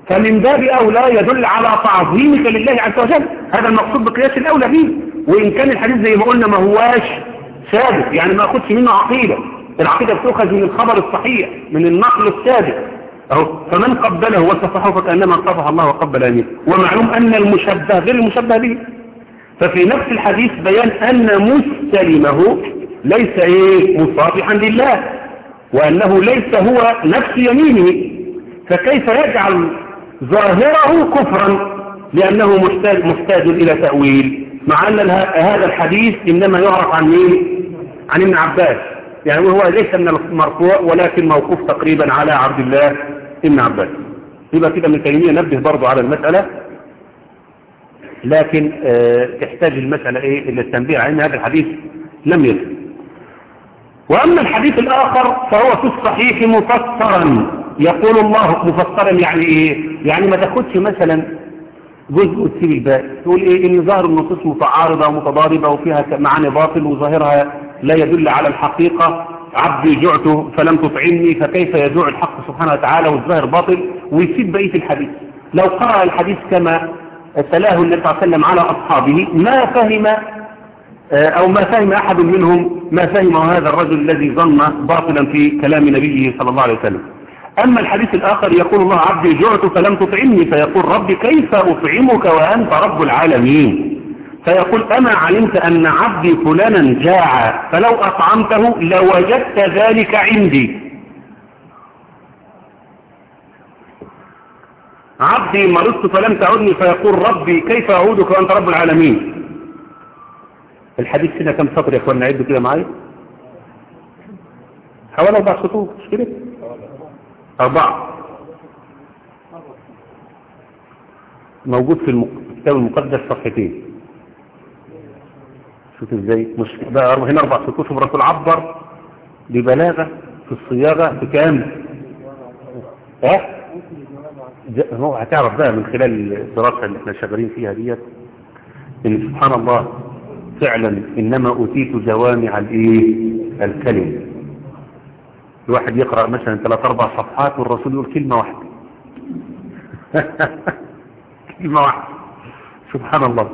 فمن باب أولى يدل على تعظيمك لله عز وجل. هذا المقصود بقياس الأولى فيه. وإن كان الحديث زي ما قلنا ما هواش ثابت يعني ما أخذش منه عقيدة. العقيدة بتؤخذ من الخبر الصحيح من النقل الثابت. أهو فمن قبله وصفحه فكأنما صفح الله وقبل أمين ومعلوم أن المشبه غير المشبه به. ففي نفس الحديث بيان أن مستلمه ليس إيه؟ مصافحا لله وأنه ليس هو نفس يمينه. فكيف يجعل ظاهره كفرا؟ لأنه محتاج, محتاج إلى تأويل. مع أن هذا الحديث إنما يعرف عن مين؟ عن ابن عباس. يعني هو ليس من المرفوع ولكن موقوف تقريبا على عبد الله ابن عباس. يبقى كده ابن تيمية نبه برضه على المسألة. لكن آه تحتاج المسألة إيه؟ إلى التنبيه عن هذا الحديث لم يثبت. وأما الحديث الآخر فهو في الصحيح مفسرا. يقول الله مفسرا يعني إيه؟ يعني ما تاخدش مثلا جزء وتسيب الباقي تقول إيه إن ظاهر النصوص متعارضة ومتضاربة وفيها معاني باطل وظاهرها لا يدل على الحقيقة. عبدي جعته فلم تطعمني فكيف يجوع الحق سبحانه وتعالى والظاهر باطل؟ ويسيب بقية الحديث. لو قرأ الحديث كما تلاه النبي صلى الله عليه وسلم على أصحابه ما فهم أو ما فهم أحد منهم ما فهمه هذا الرجل الذي ظن باطلا في كلام نبيه صلى الله عليه وسلم. أما الحديث الآخر يقول الله عبدي جعت فلم تطعمني فيقول ربي كيف أطعمك وأنت رب العالمين؟ فيقول أما علمت أن عبدي فلانا جاع فلو أطعمته لوجدت ذلك عندي. عبدي مرضت فلم تعدني فيقول ربي كيف أعودك وأنت رب العالمين؟ الحديث هنا كم سطر يا أخوانا عدوا كده معايا. حوالي أربع سطور مش كده؟ أربعة. موجود في الكتاب المقدس صفحتين. شوف إزاي. مش بقى هنا أربع سطور شوف الرسول عبر ببلاغة في الصياغة في كام ها هو هتعرف بقى من خلال الدراسة اللي إحنا شغالين فيها ديت إن سبحان الله فعلا إنما أوتيت جوامع الإيه؟ الكلم الواحد يقرأ مثلا ثلاث أربع صفحات والرسول يقول كلمة واحدة. كلمة واحدة. سبحان الله.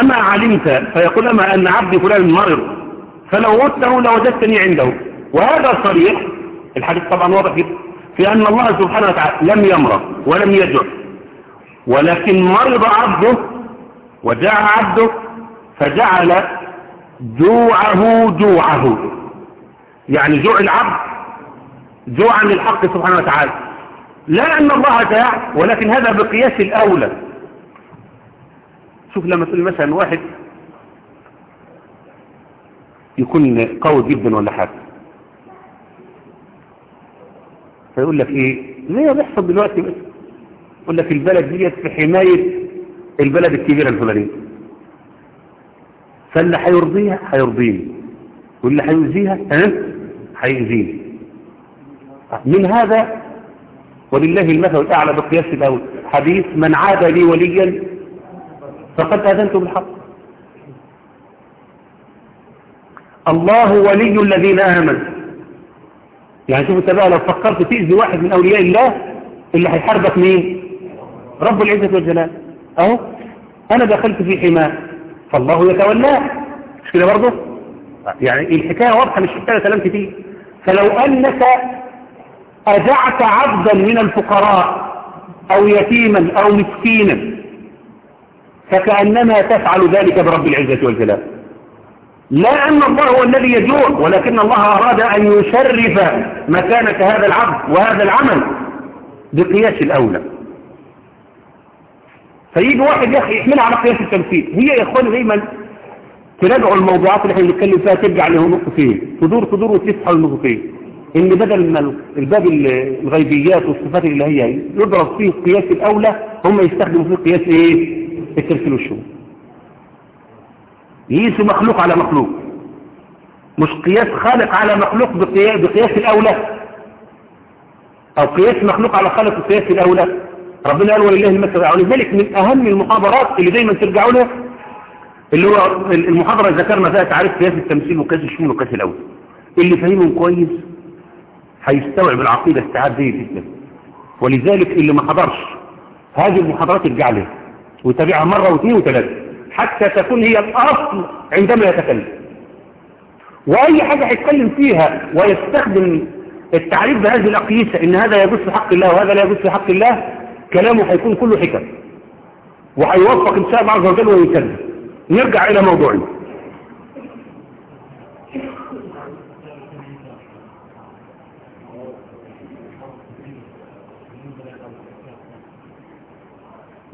أما علمت فيقول أما أن عبدي فلان مرض فلو وجدته لوجدتني عنده. وهذا صريح. الحديث طبعا واضح في أن الله سبحانه وتعالى لم يمرض ولم يجع ولكن مرض عبده وجاع عبده فجعل جوعه جوعه. يعني جوع العبد جوعا للحق سبحانه وتعالى. لا أن الله جاع ولكن هذا بقياس الأولى. شوف لما تقول مثلا واحد يكون قوي جدا ولا حاجة. فيقول لك إيه؟ زي بيحصل دلوقتي بس يقول لك البلد ديت في حماية البلد الكبيرة الفلانية. فاللي هيرضيها هيرضيني واللي هيؤذيها ها؟ من هذا ولله المثل الأعلى بقياس الأول. حديث من عاد لي وليا فقد آذنت بالحق الله ولي الذين آمنوا. يعني شوف انت بقى لو فكرت تأذي واحد من أولياء الله اللي هيحاربك مين؟ رب العزة والجلال. أهو أنا دخلت في حماة. فالله يتولاه مش كده برضه؟ يعني الحكاية واضحة مش محتاجة كلام كتير. فلو أنك أجعت عبدا من الفقراء أو يتيما أو مسكينا فكأنما تفعل ذلك برب العزة والجلال. لا أن الله هو الذي يجوع ولكن الله أراد أن يشرف مكانة هذا العبد وهذا العمل بقياس الأولى. فيجي واحد يا أخي يحملها على قياس التمثيل. هي يا إخواني دايما تراجعوا الموضوعات اللي إحنا بنتكلم فيها ترجع له نقطتين تدور تدور وتفتح النقطتين. إن بدل ما الباب الغيبيات والصفات اللي هي يضرب فيه قياس الأولى هم يستخدموا فيه قياس إيه؟ التمثيل والشهود يقيسوا مخلوق على مخلوق. مش قياس خالق على مخلوق بقياس, بقياس الأولى. أو قياس مخلوق على خالق بقياس الأولى. ربنا قال ولله المثل ولذلك من أهم المحاضرات اللي دايما ترجعوا لها اللي هو المحاضرة اللي ذكرنا فيها تعريف قياس التمثيل وقياس الشمول وقياس الأول. اللي فاهمهم كويس هيستوعب العقيدة استيعاب جيد جدا. ولذلك اللي ما حضرش هذه المحاضرات يرجع لها ويتابعها مرة واثنين وثلاثة حتى تكون هي الأصل عندما يتكلم. وأي حاجة هيتكلم فيها ويستخدم التعريف بهذه الأقيسة إن هذا يجوز في حق الله وهذا لا يجوز في حق الله كلامه هيكون كله حكم. وهيوفق إن شاء الله عز وجل ويكذب نرجع إلى موضوعنا.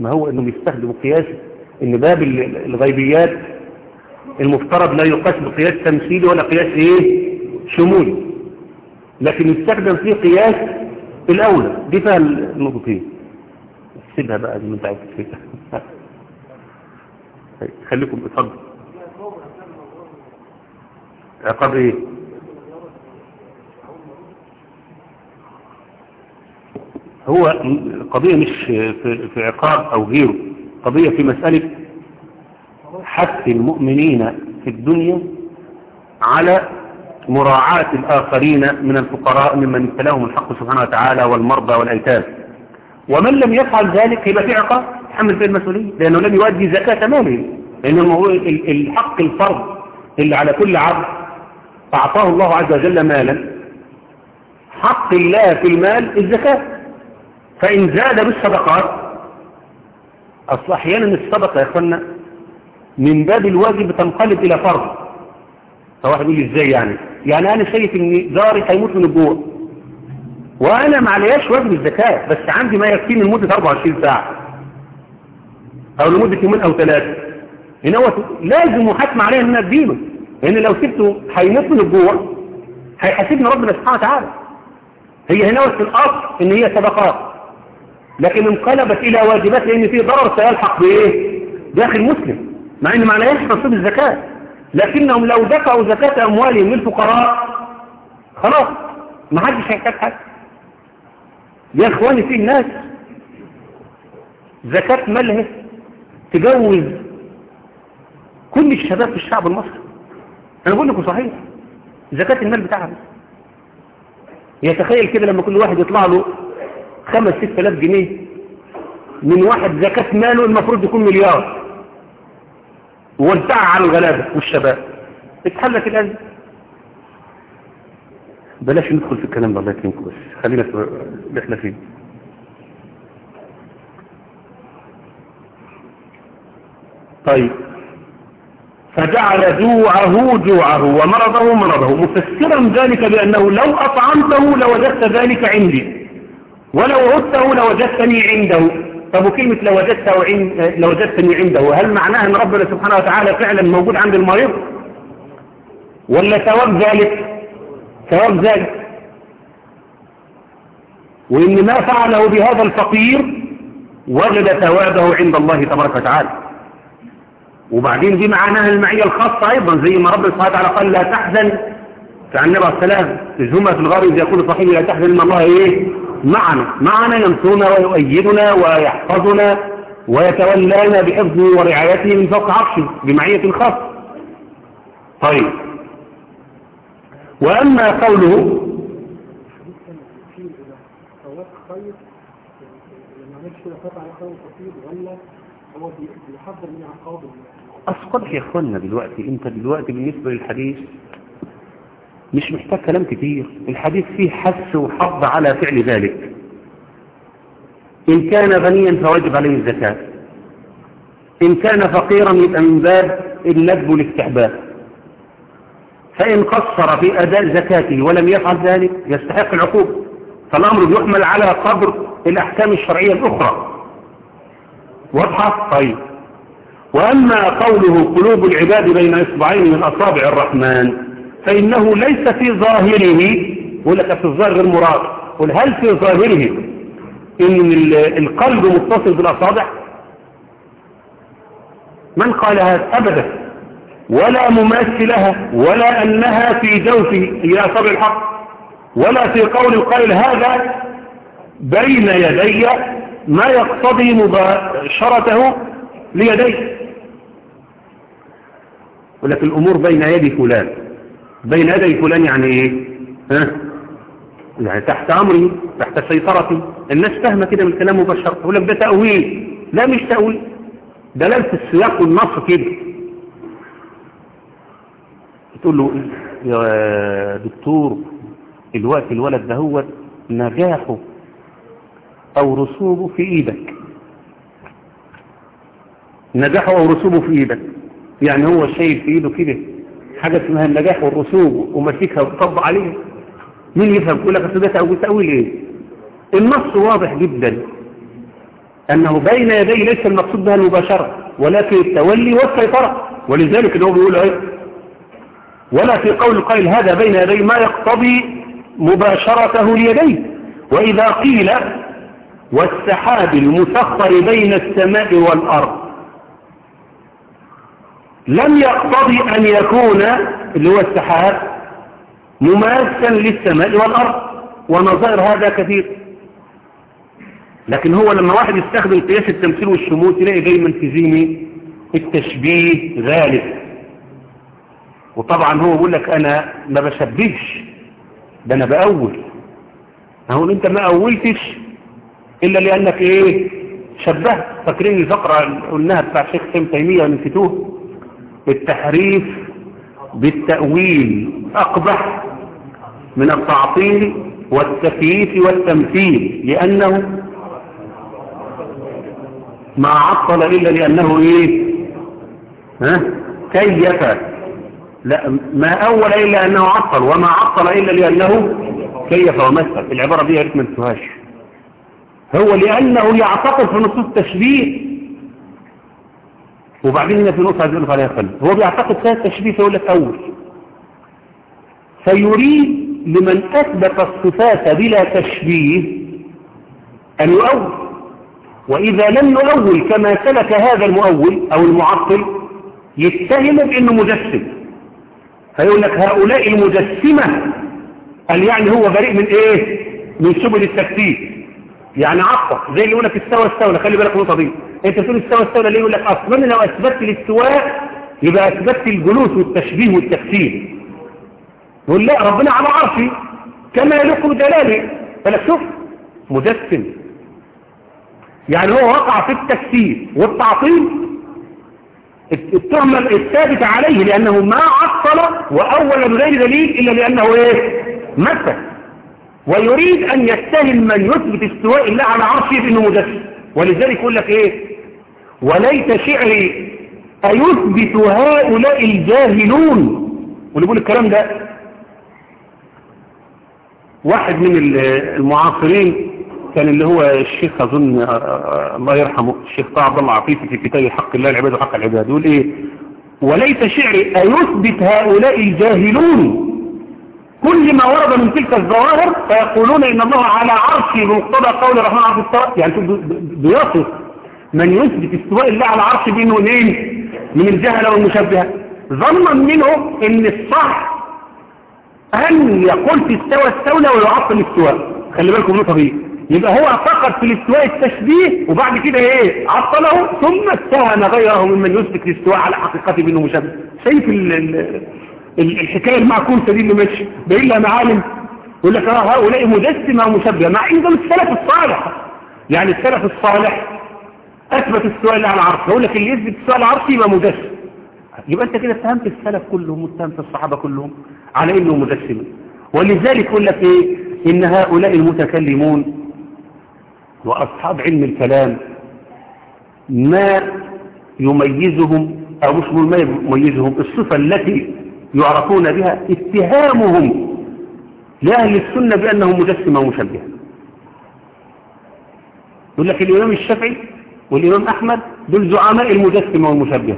ما هو انه بيستخدم قياس إن باب الغيبيات المفترض لا يقاس بقياس تمثيلي ولا قياس إيه؟ شمولي. لكن يستخدم فيه قياس الأولى. دي فيها النقطتين. سيبها بقى زي ما انت عايز تسيبها خليكم اتفضل. عقاب إيه؟ هو قضية مش في عقاب أو غيره قضية في مسألة حث المؤمنين في الدنيا على مراعاة الآخرين من الفقراء ممن ابتلاهم الحق سبحانه وتعالى والمرضى والأيتام. ومن لم يفعل ذلك يبقى في عقاب يحمل فيه المسؤولية لأنه لم يؤدي زكاة ماله لأن الحق الفرض اللي على كل عبد أعطاه الله عز وجل مالا. حق الله في المال الزكاة. فإن زاد بالصدقات أصل أحيانا الصدقة يا أخوانا من باب الواجب تنقلب إلى فرض. فواحد يقول لي إزاي يعني؟ يعني أنا شايف إن جاري هيموت من الجوع. وأنا ما عليهاش واجب الزكاة بس عندي ما يكفيني لمدة 24 ساعة. أو لمدة يومين أو ثلاثة. هنا هو لازم محاكمة عليه إن أدينه لأن لو سبته هيموت من الجوع هيحاسبنا ربنا سبحانه وتعالى. هي هنا في الأصل إن هي صدقات. لكن انقلبت إلى واجبات لأن في ضرر سيلحق بإيه؟ داخل مسلم. مع إن معناه نصيب الزكاة. لكنهم لو دفعوا زكاة أموالهم للفقراء خلاص. ما حدش هيحتاج حاجة. يا إخواني في الناس زكاة مالها تجوز كل الشباب في الشعب المصري. أنا بقول لكم صحيح زكاة المال بتاعها. يتخيل كده لما كل واحد يطلع له خمس ست آلاف جنيه من واحد زكاة ماله المفروض يكون مليار ووزعها على الغلابة والشباب. اتحلت الأزمة. بلاش ندخل في الكلام ده الله بس. خلينا في إحنا فيه. طيب. فجعل جوعه جوعه ومرضه مرضه مفسرا ذلك بأنه لو أطعمته لوجدت ذلك عندي. ولو عدته لوجدتني عنده. طب وكلمة لوجدته لوجدتني عنده هل معناها إن ربنا سبحانه وتعالى فعلا موجود عند المريض؟ ولا ثواب ذلك؟ ثواب ذلك وإن ما فعله بهذا الفقير وجد ثوابه عند الله تبارك وتعالى. وبعدين دي معناها المعية الخاصة أيضا زي ما ربنا سبحانه وتعالى قال لا تحزن. فعن عليه السلام إذ في الغار إذ يقول صاحبي لا تحزن إن الله إيه؟ معنا معنا ينصرنا ويؤيدنا ويحفظنا ويتولانا بحفظه ورعايته من فوق عرشه بمعية خاصة. طيب. وأما قوله أسقط يا أخوانا دلوقتي أنت دلوقتي بالنسبة للحديث مش محتاج كلام كتير. الحديث فيه حث وحض على فعل ذلك. إن كان غنيا فواجب عليه الزكاة. إن كان فقيرا يبقى من باب الندب والاستحباب. فإن قصر في أداء زكاته ولم يفعل ذلك يستحق العقوبة. فالأمر يحمل على قدر الأحكام الشرعية الأخرى. واضحة؟ طيب. وأما قوله قلوب العباد بين إصبعين من أصابع الرحمن فإنه ليس في ظاهره يقول لك في الظاهر غير مراد قل هل في ظاهره إن القلب متصل بالأصابع؟ من قال هذا؟ أبدا. ولا مماثل لها ولا أنها في جوفه هي أصابع الحق ولا في قول القائل هذا بين يدي ما يقتضي مباشرته ليديه. ولكن الأمور بين يدي فلان بين يدي فلان يعني إيه؟ ها؟ يعني تحت أمري تحت سيطرتي. الناس فاهمة كده من الكلام مباشرة يقول لك ده تأويل لا مش تأويل دلالة السياق والنص كده. تقول له يا دكتور الوقت الولد ده هو نجاحه أو رسوبه في إيدك. نجاحه أو رسوبه في إيدك. يعني هو شايل في إيده كده حاجة اسمها النجاح والرسوب ومسكها وطبق عليها. مين يفهم؟ يقول لك أصل ده تأويل إيه؟ النص واضح جدا أنه بين يدي ليس المقصود بها المباشرة ولكن التولي والسيطرة. ولذلك اللي هو بيقول إيه؟ ولا في قول القائل هذا بين يدي ما يقتضي مباشرته ليديه. وإذا قيل والسحاب المسخر بين السماء والأرض لم يقتضي أن يكون اللي هو السحاب مماسا للسماء والأرض ونظائر هذا كثير. لكن هو لما واحد يستخدم قياس التمثيل والشمول تلاقي دايما في ذهني التشبيه غالب. وطبعا هو بيقول لك أنا ما بشبهش ده أنا بأول. أهو أنت ما أولتش إلا لأنك إيه؟ شبهت. فاكرين الفقرة قلناها بتاع شيخ سيم تيمية ونسيتوه؟ التحريف بالتأويل. أقبح من التعطيل والتكييف والتمثيل لأنه ما عطل إلا لأنه إيه؟ ها؟ كيف؟ لا ما أول إلا أنه عطل وما عطل إلا لأنه كيف ومثل العبارة دي ياريت ما نسوهاش هو لأنه يعتقد في نصوص التشبيه. وبعدين هنا في نقطة عايز يقول عليها خلف هو بيعتقد فيها التشبيه فيقول لك أول. فيريد لمن أثبت الصفات بلا تشبيه أن يؤول. وإذا لم يؤول كما سلك هذا المؤول أو المعطل يتهم بأنه مجسم فيقول لك هؤلاء المجسمة قال يعني هو بريء من إيه؟ من سبل التكتيك يعني عطف زي اللي يقول لك استوى استولى خلي بالك النقطة دي. أنت تقول استوى استولى ليه يقول لك أصلا لو أثبتت الاستواء يبقى أثبتت الجلوس والتشبيه والتفسير يقول لا ربنا على عرشي. كما يليق بدلاله فلك شوف مجسم. يعني هو وقع في التكسير والتعطيل التهمة الثابتة عليه لأنه ما عطل وأول بغير دليل إلا لأنه إيه؟ مثل ويريد أن يتهم من يثبت استواء الله على عرشه بأنه مجسم. ولذلك يقول لك إيه؟ وليت شعري أيثبت هؤلاء الجاهلون. واللي يقول الكلام ده واحد من المعاصرين كان اللي هو الشيخ أظن الله يرحمه الشيخ طه عبد الله عفيفي في كتاب حق الله العباد وحق العباد يقول إيه؟ وليت شعري أيثبت هؤلاء الجاهلون؟ كل ما ورد من تلك الظواهر فيقولون إن الله على عرشه بمقتضى قول الرحمن عرش استواء يعني بيصف من يثبت استواء الله على عرشه بأنه منين؟ من الجهل والمشبهة ظنا منهم إن الصح أن يقول في استوى استولى ويعطل الاستواء. خلي بالكم النقطة دي. يبقى هو فقط في الاستواء التشبيه وبعد كده إيه؟ عطله ثم اتهم غيره ممن يثبت الاستواء على حقيقته بانه مشبه شايف الحكاية المعكوسه دي اللي ماشي؟ باين لها معالم يقول لك هؤلاء مجسمة ومشبهه مع ده السلف الصالح. يعني السلف الصالح أثبت الاستواء اللي على العرش. يقول لك اللي يثبت الاستواء على العرش يبقى مجسم. يبقى أنت كده اتهمت السلف كلهم واتهمت الصحابة كلهم على إنه مجسم. ولذلك يقول لك إيه؟ إن هؤلاء المتكلمون وأصحاب علم الكلام ما يميزهم أو مش ما يميزهم الصفة التي يعرفون بها اتهامهم لأهل السنة بأنهم مجسمة ومشبهة. يقول لك الإمام الشافعي والإمام أحمد دول زعماء المجسمة والمشبهة.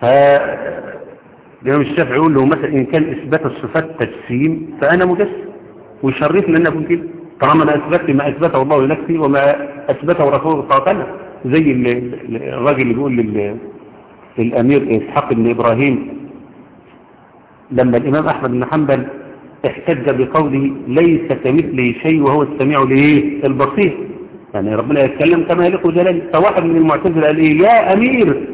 فالإمام الشافعي يقول له مثلا إن كان إثبات الصفات تجسيم فأنا مجسم ويشرفني أن أكون كده. طالما أنا أثبت ما أثبته الله لنفسي وما أثبته رسوله صلى الله عليه وسلم. زي الراجل اللي بيقول للأمير إسحاق بن إبراهيم لما الإمام أحمد بن حنبل احتج بقوله ليس كمثله شيء وهو السميع الايه البصير. يعني ربنا يتكلم كما يليق جلاله فواحد من المعتزلة قال إيه؟ يا أمير!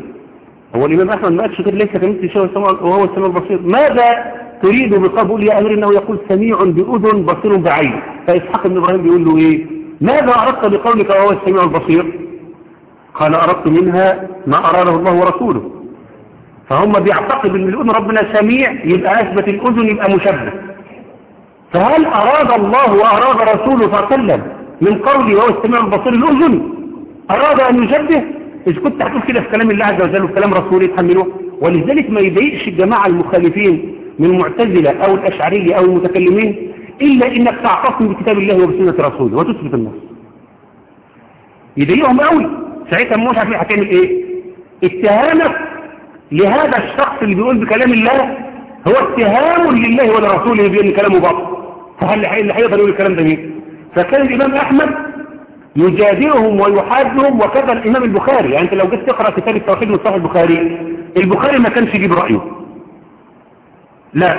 هو الإمام أحمد ما قالش ليس كمثله شيء وهو السميع البصير. ماذا تريد بقبول يا أمير إنه يقول سميع بأذن بصير بعين. فإسحاق بن إبراهيم بيقول له إيه؟ ماذا أردت بقولك وهو السميع البصير؟ قال أردت منها ما أراده الله ورسوله. فهم بيعتقدوا إن الأذن ربنا سميع يبقى أثبت الأذن يبقى مشبه. فهل أراد الله وأراد رسوله وسلم من قوله وهو السميع البصير الأذن؟ أراد أن يشبه؟ إذا كنت هتقول كده في كلام الله عز وجل وفي كلام رسوله يتحملوه ولذلك ما يضايقش الجماعة المخالفين من المعتزلة أو الأشعرية أو المتكلمين إلا إنك تعتصم بكتاب الله وبسنة رسوله وتثبت النص يضايقهم قوي. ساعتها مش عارفين هتعمل إيه؟ اتهامك لهذا الشخص اللي بيقول بكلام الله هو اتهام لله ولرسوله بأن كلامه باطل. فهل اللي هيقدر يقول الكلام ده مين؟ فكان الإمام أحمد يجادلهم ويحادهم وكذا الإمام البخاري. يعني أنت لو جيت تقرأ كتاب التوحيد من صحيح البخاري البخاري ما كانش يجيب رأيه. لا.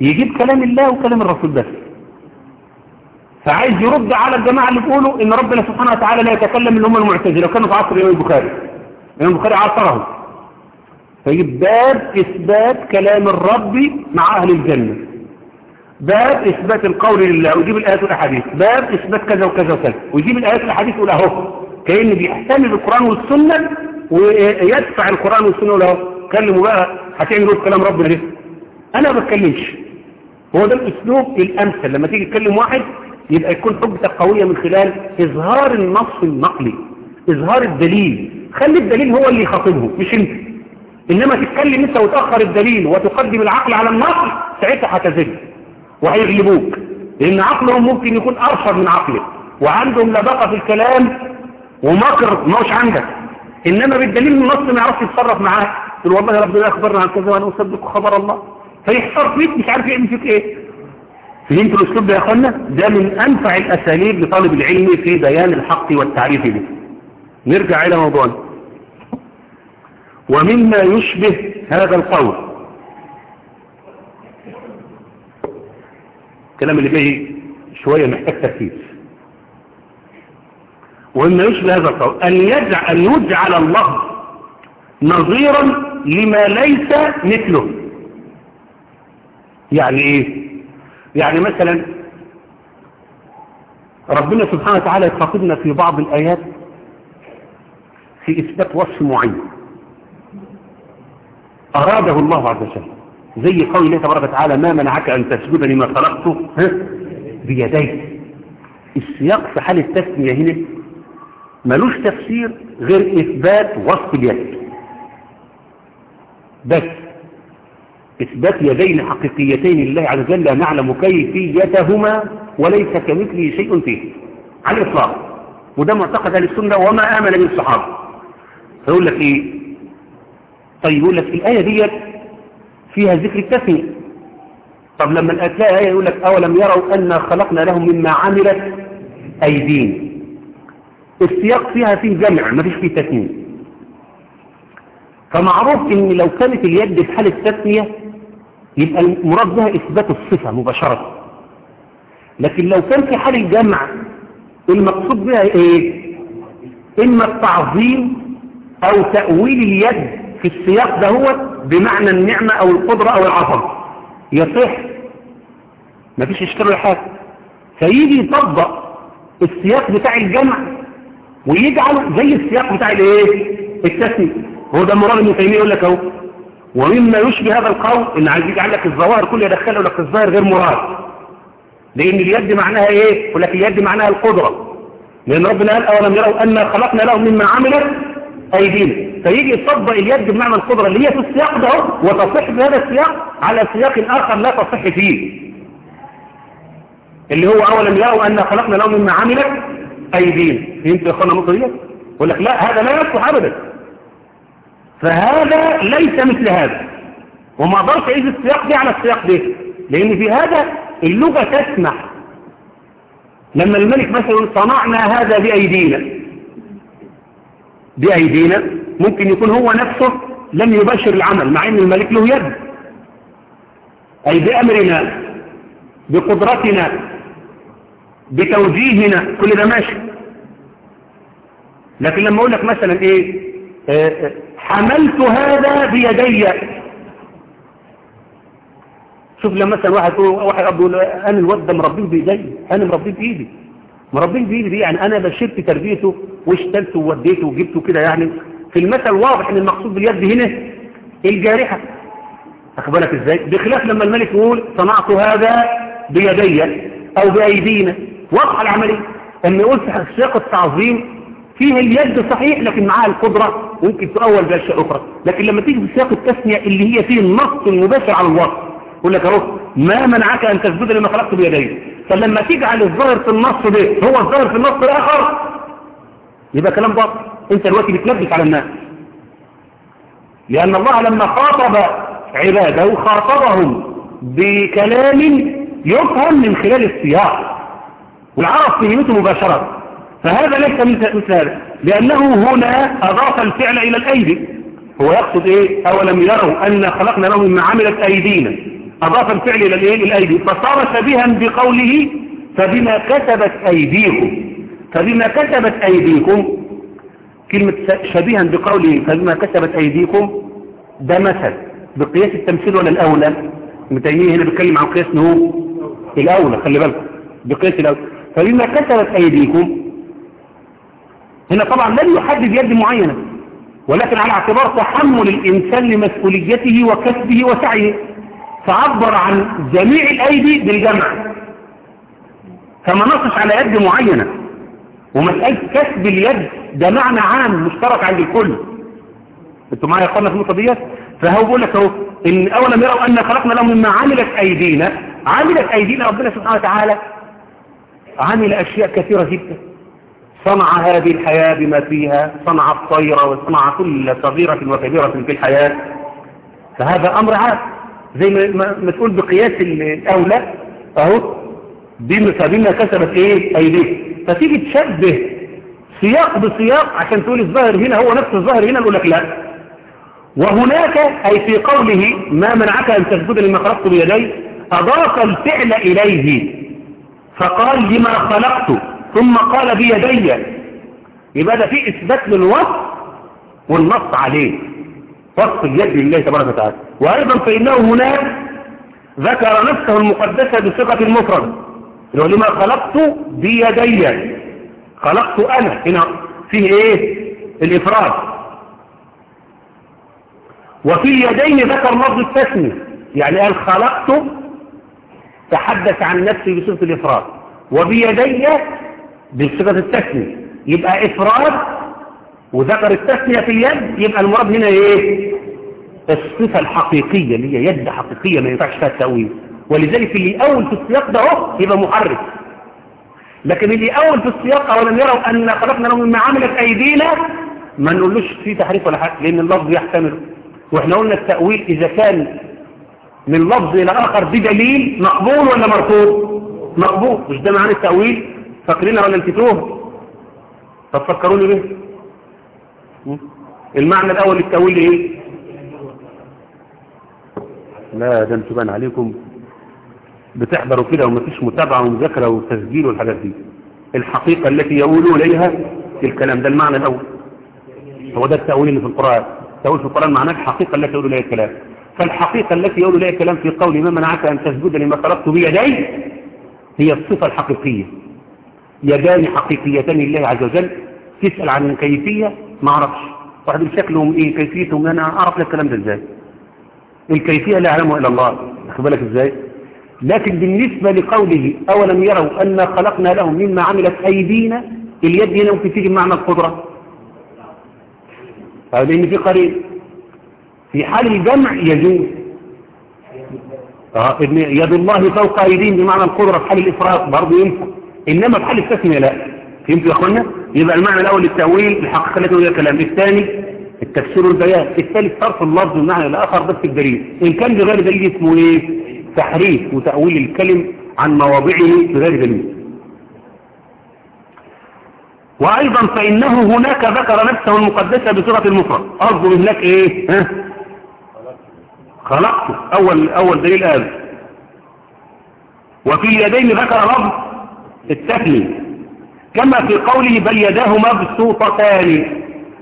يجيب كلام الله وكلام الرسول بس. فعايز يرد على الجماعة اللي بيقولوا إن ربنا سبحانه وتعالى لا يتكلم اللي هم المعتزلة. كانوا في عصر الإمام البخاري. الإمام البخاري عصرهم. فيجيب باب إثبات كلام الرب مع أهل الجنة. باب إثبات القول لله. ويجيب الآيات والأحاديث. باب إثبات كذا وكذا وكذا. ويجيب الآيات والأحاديث يقول أهو. كأن بيحتمل القرآن والسنة ويدفع القرآن والسنة ولا أهو. كلموا بقى هتعملوا في كلام ربنا ليه أنا ما بتكلمش. هو ده الأسلوب الأمثل. لما تيجي تكلم واحد يبقى يكون حجتك قوية من خلال إظهار النص النقلي إظهار الدليل. خلي الدليل هو اللي يخاطبه مش أنت. إنما تتكلم أنت وتأخر الدليل وتقدم العقل على النقل ساعتها هتزل وهيغلبوك. لأن عقلهم ممكن يكون أرشد من عقلك. وعندهم لبقة في الكلام ومكر ما هوش عندك. إنما بالدليل النص ما يعرفش يتصرف يقول والله ربنا أخبرنا عن كذا وأنا أصدق خبر الله. فيحصر فيك مش عارف يعمل فيك إيه. فهمتوا الأسلوب ده يا أخوانا؟ ده من أنفع الأساليب لطالب العلم في بيان الحق والتعريف به. نرجع إلى موضوعنا. ومما يشبه هذا القول. الكلام اللي جاي شوية محتاج تركيز. ومما يشبه هذا القول أن يجعل, أن يجعل الله نظيرا لما ليس مثله. يعني إيه؟ يعني مثلا ربنا سبحانه وتعالى يخاطبنا في بعض الآيات في إثبات وصف معين. أراده الله عز وجل. زي قول الله تبارك وتعالى ما منعك أن تسجد لما خلقته بيديك. السياق في حال التسمية هنا ملوش تفسير غير إثبات وصف اليد. بس إثبات يدين حقيقيتين لله عز وجل لا نعلم كيفيتهما وليس كمثله شيء فيه. على الإطلاق. وده معتقد أهل السنة وما آمن به الصحابة. فيقول لك إيه؟ طيب يقول لك الآية دي فيها ذكر التسمية طب لما الآية آية يقول لك أولم يروا أن خلقنا لهم مما عملت أيدين السياق فيها فيه جمع ما فيش فيه تسمية فمعروف إن لو كانت اليد في حالة تسمية يبقى المراد بها إثبات الصفة مباشرة. لكن لو كان في حال الجمع المقصود بها إيه؟ إما التعظيم أو تأويل اليد في السياق ده هو بمعنى النعمة أو القدرة أو العظمة يصح؟ مفيش ولا حاجة. فيجي يطبق السياق بتاع الجمع ويجعله زي السياق بتاع الإيه؟ التسمية هو ده مراد ابن تيمية يقول لك أهو. ومما يشبه هذا القول إن عايز يجعل لك الظواهر كل يدخله لك الظاهر غير مراد. لأن اليد معناها إيه؟ يقول لك اليد معناها القدرة. لأن ربنا قال أولم يروا ان خلقنا لهم مما عملت أيدينا. فيجي يطبق اليد بمعنى القدرة اللي هي في السياق ده وتصح بهذا السياق على سياق آخر لا تصح فيه. اللي هو أولم يروا ان خلقنا لهم مما عملت أيدينا. فهمت يا أخوانا النقطة دي يقول لك لا هذا لا يصلح أبدا. فهذا ليس مثل هذا. وما أقدرش اقيس السياق دي على السياق ده لأن في هذا اللغة تسمح لما الملك مثلا صنعنا هذا بأيدينا. بأيدينا ممكن يكون هو نفسه لم يباشر العمل مع إن الملك له يد. أي بأمرنا بقدرتنا بتوجيهنا كل ده ماشي. لكن لما أقول لك مثلا إيه آه، آه، حملت هذا بيدي. شوف لما مثلا واحد واحد أب يقول أنا الواد ده مربيه بإيدي أنا مربيه بإيدي. مربيه بإيدي دي يعني أنا بشرت تربيته واشتلته ووديته وجبته كده يعني. في المثل واضح إن المقصود باليد هنا الجارحة. أخبرك إزاي؟ بخلاف لما الملك يقول صنعت هذا بيدي أو بأيدينا. واضحة العملية. أن يقول في سياق التعظيم فيه اليد صحيح لكن معها القدرة ممكن تؤول بأشياء أخرى. لكن لما تيجي في سياق التسمية اللي هي فيه النص المباشر على الوصف يقول لك أهو ما منعك أن تسجد لما خلقت بيدي فلما تجعل الظاهر في النص ده هو الظاهر في النص الآخر يبقى كلام باطل. أنت دلوقتي بتلبس على الناس. لأن الله لما خاطب عباده خاطبهم بكلام يفهم من خلال السياق. والعرب فهمته مباشرة. فهذا ليس مثل هذا لأنه هنا أضاف الفعل إلى الأيدي. هو يقصد إيه؟ أولم يروا أن خلقنا لهم مما عملت أيدينا. أضاف الفعل إلى الإيه؟ الأيدي. فصار شبيها بقوله فبما كتبت أيديكم. فبما كتبت أيديكم. كلمة شبيها بقوله فبما كتبت أيديكم ده مثل. بقياس التمثيل ولا الأولى؟ تيمية هنا بيتكلم عن قياس هو الأولى خلي بالكم. بقياس الأولى. فبما كسبت أيديكم هنا طبعا لن يحدد يد معينة ولكن على اعتبار تحمل الإنسان لمسؤوليته وكسبه وسعيه فعبر عن جميع الأيدي بالجمع. فما نصش على يد معينة ومسألة كسب اليد ده معنى عام مشترك عند الكل. أنتوا معايا قلنا في النقطة ديت؟ فهو بيقول لك أهو إن أولا يروا أن خلقنا لهم مما عملت أيدينا عملت أيدينا ربنا سبحانه وتعالى عمل أشياء كثيرة جدا. صنع هذه الحياة بما فيها صنع الطير وصنع كل صغيرة وكبيرة في الحياة. فهذا أمر عام زي ما تقول بقياس الأولى أهو بما كسبت إيه؟ أيديه. فتيجي تشبه سياق بسياق عشان تقول الظاهر هنا هو نفس الظاهر هنا نقول لك لا. وهناك أي في قوله ما منعك أن تسجد لما خلقت بيدي أضاف الفعل إليه. فقال لما خلقت. ثم قال بيدي. يبقى ده في إثبات للوصف والنص عليه. وصف اليد لله تبارك وتعالى. وأيضا فإنه هناك ذكر نفسه المقدسة بصفة المفرد. لما خلقت بيدي. خلقت أنا. هنا فيه إيه؟ الإفراد. وفي يدين ذكر لفظ التسمية. يعني قال خلقت تحدث عن نفسي بصفة الإفراد. وبيدي بصفة التسمية. يبقى إفراد وذكر التسمية في اليد يبقى المراد هنا إيه؟ الصفة الحقيقية اللي هي يد حقيقية ما ينفعش فيها التأويل ولذلك اللي أول في السياق ده أهو يبقى محرك. لكن اللي أول في السياق أولم يروا أن خلقنا لهم مما عملت أيدينا ما نقولوش فيه تحريف ولا حاجة لأن اللفظ يحتمل. وإحنا قلنا التأويل إذا كان من لفظ إلى آخر بدليل مقبول ولا مرفوض؟ مقبول. مش ده معنى التأويل؟ فاكرينها ولا نسيتوه طب فكروني به المعنى الأول للتأويل إيه؟ لا ده أنتوا بان عليكم بتحضروا كده ومفيش متابعة ومذاكرة وتسجيل والحاجات دي. الحقيقة التي يقولوا إليها الكلام ده المعنى الأول. هو ده التأويل اللي في القرآن. التأويل في القرآن معناه الحقيقة التي يقولوا إليها الكلام. فالحقيقة التي يقولوا إليها الكلام في قول ما منعك أن تسجد لما خلقت بيدي هي الصفة الحقيقية. يدان حقيقيتان لله عز وجل تسأل عن الكيفية؟ ما أعرفش. واحد شكلهم إيه؟ كيفيتهم؟ أنا أعرف لك الكلام ده إزاي. الكيفية لا يعلمها إلا الله. أخذ بالك إزاي؟ لكن بالنسبة لقوله أولم يروا أن خلقنا لهم مما عملت أيدينا؟ اليد هنا ممكن تيجي بمعنى القدرة. لأن في قريب في حال الجمع يجوز. آه يد الله فوق أيديهم بمعنى القدرة في حال الإفراط برضه ينفع إنما في حال التسمية لا. فهمتوا يا أخوانا؟ يبقى المعنى الأول التأويل الحقيقة التي هي الكلام. الثاني التفسير والبيان. الثالث صرف اللفظ من معنى الآخر بس الدليل. إن كان بغير دليل اسمه إيه؟ تحريف وتأويل الكلم عن مواضعه بغير دليل. وأيضا فإنه هناك ذكر نفسه المقدسة بصيغة المفرد. قصده هناك إيه؟ ها؟ خلقته. أول أول دليل قال وفي اليدين ذكر لفظ التثنية كما في قوله بل يداه مبسوطتان.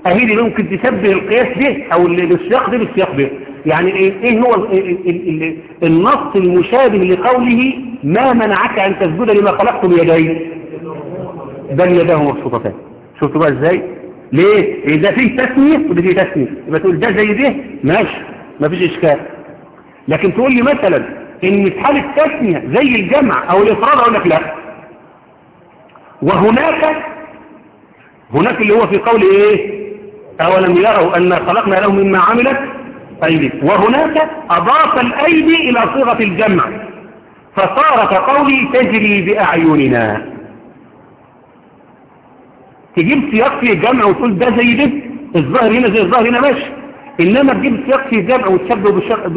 أهي دي ممكن تشبه القياس ده أو السياق ده بالسياق ده يعني إيه, إيه هو ال ال ال النص المشابه لقوله ما منعك أن تسجد لما خلقت بيدي؟ بل يداه مبسوطتان. شفتوا بقى إزاي؟ ليه؟ اذا فيه تسمية وده فيه تسمية. يبقى تقول ده زي ده؟ ماشي مفيش إشكال. لكن تقول لي مثلا إن في حالة تسمية زي الجمع أو الإفراد أقول لك لا. وهناك هناك اللي هو في قول إيه؟ أولم يروا أن خلقنا لهم مما عملت أيدي. وهناك أضاف الأيدي إلى صيغة الجمع. فصار كقولي تجري بأعيننا. تجيب سياق في الجمع وتقول ده زي ده الظاهر هنا زي الظاهر هنا ماشي. إنما تجيب سياق في الجمع وتشبه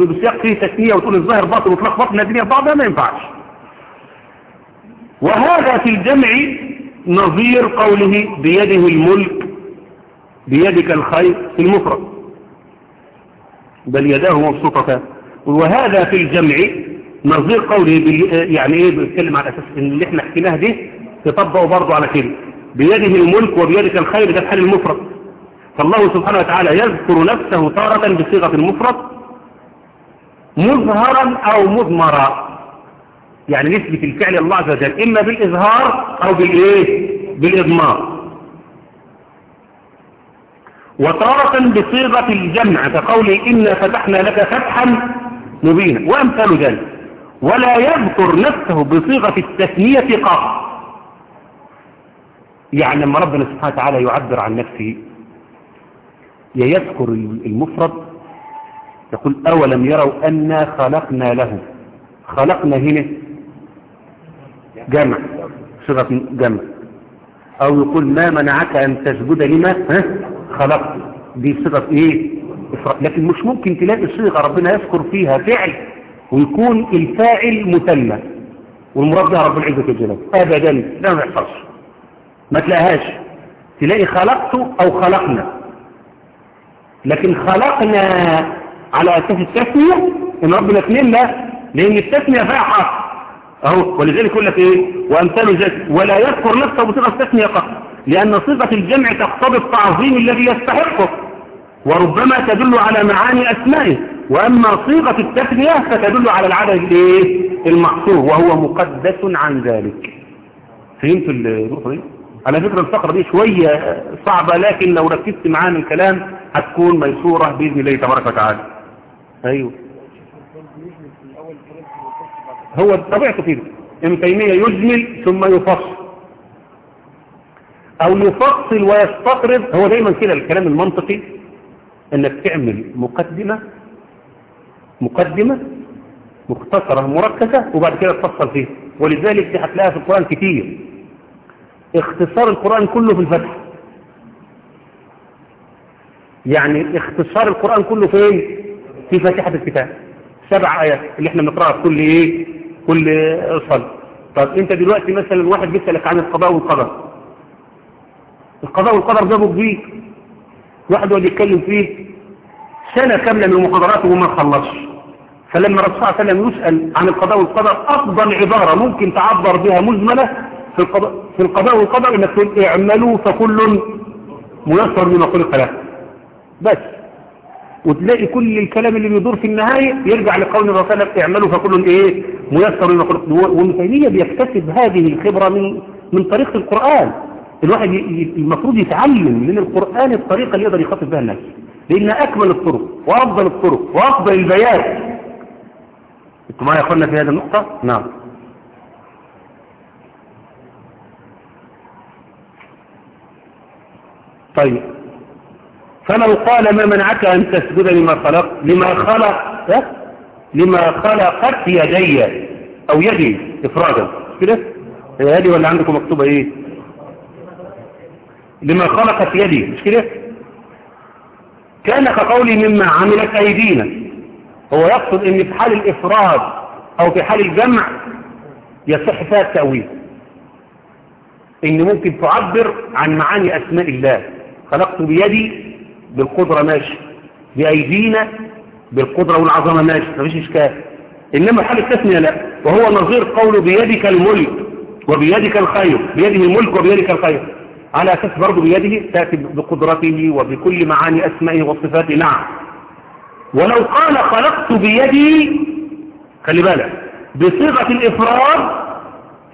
بسياق فيه تثنيه وتقول الظاهر باطل وتلخبط الدنيا بعضها ما ينفعش. وهذا في الجمع نظير قوله بيده الملك بيدك الخير في المفرد. بل يداه مبسوطتان. وهذا في الجمع نظير قوله يعني إيه بيتكلم على أساس إن اللي إحنا حكيناه ده تطبقه برضه على كده. بيده الملك وبيدك الخير ده حال المفرد. فالله سبحانه وتعالى يذكر نفسه تارة بصيغة المفرد مظهرا أو مضمرا. يعني نسبة الفعل الله عز وجل إما بالإظهار أو بالإيه؟ بالإضمار. وتارة بصيغة الجمع كقوله إنا فتحنا لك فتحا مبينا. وأمثال ذلك. ولا يذكر نفسه بصيغة التثنية قط. يعني لما ربنا سبحانه وتعالى يعبر عن نفسه يذكر المفرد يقول أولم يروا أنا خلقنا له. خلقنا هنا جمع صيغة جمع. أو يقول ما منعك أن تسجد لما؟ ها؟ خلقت. دي صيغة إيه؟ لكن مش ممكن تلاقي صيغة ربنا يذكر فيها فعل ويكون الفاعل مثنى والمراد بها رب العزة والجلال أبدا. لا ما يحصلش. ما تلاقيهاش. تلاقي خلقته أو خلقنا. لكن خلقنا على أساس التسمية إن ربنا اثنين لا لأن التسمية فيها حق أهو ولذلك يقول لك إيه؟ وأمثال ذلك. ولا يذكر نفسه بصيغة التسمية قط لأن صيغة الجمع تقتضي التعظيم الذي يستحقه وربما تدل على معاني أسمائه. وأما صيغة التثنية فتدل على العدد الإيه؟ المحصور وهو مقدس عن ذلك. فهمت النقطة دي؟ على فكرة الفقرة دي شوية صعبة لكن لو ركزت معانا الكلام هتكون ميسورة بإذن الله تبارك وتعالى. أيوه. هو طبيعته كده ابن تيمية يجمل ثم يفصل. أو يفصل ويستطرد. هو دايما كده الكلام المنطقي انك تعمل مقدمة مقدمة مختصرة مركزة وبعد كده تفصل فيه ولذلك دي هتلاقيها في القرآن كتير. اختصار القرآن كله في الفتح. يعني اختصار القرآن كله فين؟ في فاتحة الكتاب. سبع آيات اللي إحنا بنقرأها في كل إيه؟ كل صلاة. طب انت دلوقتي مثلا واحد بيسألك عن القضاء والقدر. القضاء والقدر ده كبير واحد يقعد يتكلم فيه سنة كاملة من محاضراته وما خلصش. فلما صلى الله عليه وسلم يسأل عن القضاء والقدر أفضل عبارة ممكن تعبر بها مجملة في القضاء, في القضاء والقدر إنك تقول اعملوا فكل ميسر لما خلق له بس. وتلاقي كل الكلام اللي بيدور في النهاية يرجع لقول الرسول صلى الله عليه وسلم اعملوا فكل إيه؟ ميسر لما خلق تيمية بيكتسب هذه الخبرة من من طريقة القرآن. الواحد المفروض يتعلم من القرآن الطريقة اللي يقدر يخاطب بها الناس. لأنها أكمل الطرق وأفضل الطرق وأفضل البيان. أنتوا معايا يا في هذه النقطة؟ نعم. طيب. فلو قال ما منعك أن تسجد لما خلق لما خلق لما خلقت يدي أو يدي إفرادا. كده؟ هي يدي ولا عندكم مكتوبة إيه؟ لما خلقت يدي. مش كده؟ كان كقولي مما عملت أيدينا. هو يقصد إن في حال الإفراد أو في حال الجمع يصح فيها التأويل. إن ممكن تعبر عن معاني أسماء الله. خلقت بيدي بالقدرة ماشي بأيدينا بالقدرة والعظمة ماشي مفيش إشكال. إنما حال التسمية لا وهو نظير قوله بيدك الملك وبيدك الخير بيده الملك وبيدك الخير. على أساس برضه بيده تأتي بقدرته وبكل معاني أسمائه وصفاته. نعم. ولو قال خلقت بيدي خلي بالك بصيغة الإفراد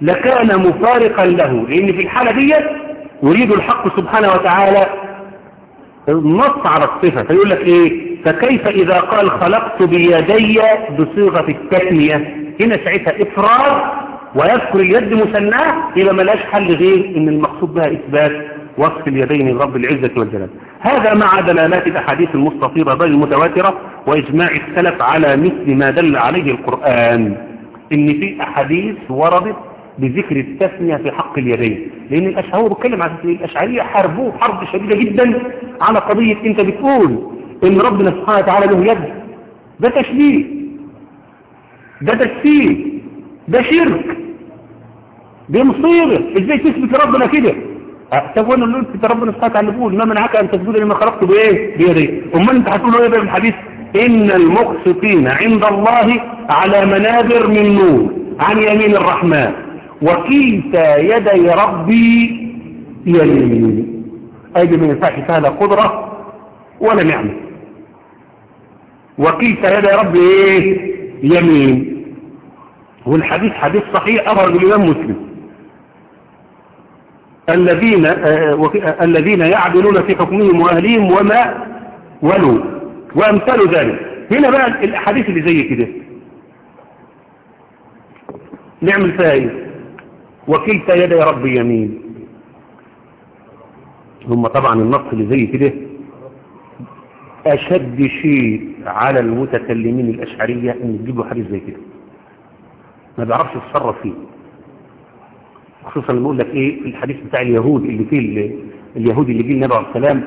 لكان مفارقا له لأن في الحالة دي يريد الحق سبحانه وتعالى النص على الصفة فيقول لك إيه؟ فكيف إذا قال خلقت بيدي بصيغة التثنية هنا ساعتها إفراد ويذكر اليد مثناه يبقى ملاش حل غير إن المقصود بها إثبات وصف اليدين لرب العزة والجلال. هذا مع دلالات الأحاديث المستطيرة بل المتواترة وإجماع السلف على مثل ما دل عليه القرآن. إن في أحاديث وردت بذكر التثنية في حق اليدين. لأن الاشعار بتكلم عن الأشعرية حاربوه حرب شديدة جدا على قضية أنت بتقول إن ربنا سبحانه وتعالى له يد. ده تشبيه. ده تشبيه. ده شرك. دي مصيبة. إزاي تثبت ربنا كده؟ طب وأنا اللي قلت ربنا سبحانه وتعالى بيقول ما منعك أن تسجد لما خلقته بإيه؟ بيدي أمال أنت هتقول إيه بقى الحديث؟ إن المقسطين عند الله على منابر من نور عن يمين الرحمن. وكلتا يدي ربي يمين ايدي ما ينفعش فيها لا قدرة ولا نعمة. وكلتا يدي ربي إيه يمين. والحديث حديث صحيح أخرج الإمام مسلم. الذين آه الذين يعدلون في حكمهم وأهليهم وما ولوا وأمثال ذلك. هنا بقى الأحاديث اللي زي كده. نعمل فيها إيه؟ وكلتا يدي ربي يمين. هم طبعا النص اللي زي كده. أشد شيء على المتكلمين الأشعرية أن يجيبوا حديث زي كده. ما بيعرفش يتصرف فيه. خصوصا لما لك إيه في الحديث بتاع اليهود اللي فيه اليهودي اللي جه النبي عليه السلام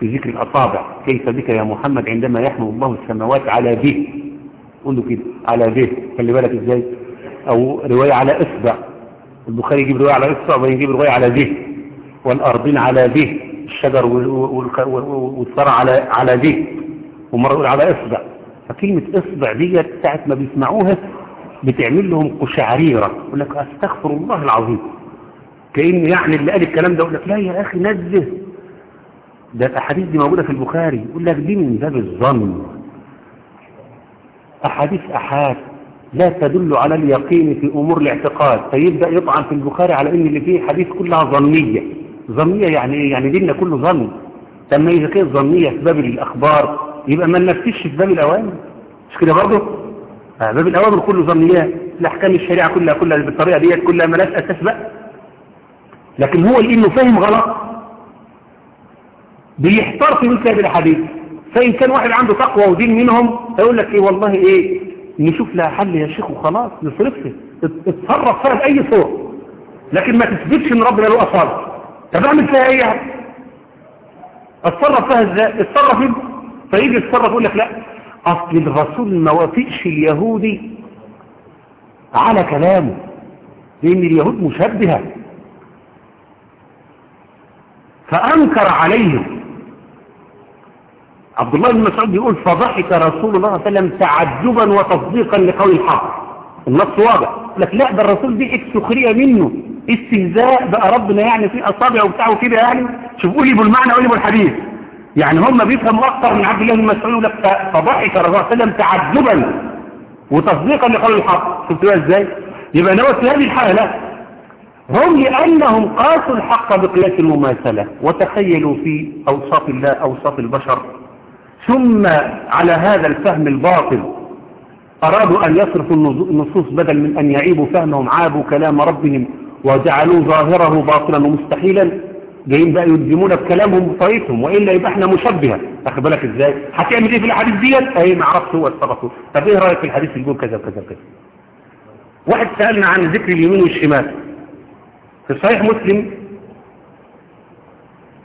في ذكر الأصابع. كيف بك يا محمد عندما يحمل الله السماوات على به. قول له كده على به. خلي بالك إزاي؟ أو رواية على إصبع. البخاري يجيب رواية على اصبع ويجيب رواية على به والأرضين على به الشجر والثرى على على به ومرة يقول على إصبع. فكلمة إصبع ديت ساعة ما بيسمعوها بتعمل لهم قشعريرة يقول لك أستغفر الله العظيم. كأن يعني اللي قال الكلام ده يقول لك لا يا أخي نزه. ده الأحاديث دي موجودة في البخاري يقول لك دي من باب الظن. أحاديث أحاد. لا تدل على اليقين في أمور الاعتقاد. فيبدأ يطعن في البخاري على إن اللي فيه حديث كلها ظنية. ظنية يعني إيه؟ يعني ديننا كله ظن. لما إذا كانت ظنية في باب الأخبار يبقى ما ننفذش في باب الأوامر. مش كده برضه؟ باب الأوامر كله ظنيات الأحكام الشريعة كلها كلها بالطريقة ديت كلها ملاش أساس بقى. لكن هو لأنه فاهم غلط. بيحتار في مثل هذه الحديث. فإن كان واحد عنده تقوى ودين منهم يقول لك إيه والله إيه؟ نشوف لها حل يا شيخ وخلاص نصرفها اتصرف فيها بأي صورة. لكن ما تثبتش إن ربنا له أصابع طب أعمل فيها إيه يعني اتصرف فيها إزاي؟ اتصرف انت فيجي يتصرف يقول لك لا. أصل الرسول ما وافقش اليهودي على كلامه لأن اليهود مشبهة. فأنكر عليهم. عبد الله بن مسعود يقول فضحك رسول الله صلى الله عليه وسلم تعجبا وتصديقا لقول الحق. النص واضح. لك لا ده الرسول دي سخريه منه استهزاء بقى ربنا يعني في اصابع وبتاعه كده يعني. شوفوا لي بالمعنى قولي بالحديث يعني هم بيفهموا أكتر من عبد الله بن مسعود. لك فضحك الرسول صلى الله عليه وسلم تعجبا وتصديقا لقول الحق. شفتوها إزاي؟ يبقى نوت في هذه الحالة هم لأنهم قاسوا الحق بقياس المماثلة. وتخيلوا في أوصاف الله أوصاف البشر. ثم على هذا الفهم الباطل أرادوا أن يصرفوا النصوص بدل من أن يعيبوا فهمهم عابوا كلام ربهم وجعلوا ظاهره باطلا ومستحيلا. جايين بقى يلزمون بكلامهم بطريقتهم وإلا يبقى إحنا مشبهة. أخذ بالك إزاي؟ هتعمل إيه في الحديث ديت؟ أي ما عرفت هو الصرفه طب إيه رأيك في الحديث اللي يقول كذا وكذا وكذا؟ واحد سألنا عن ذكر اليمين والشمال. في صحيح مسلم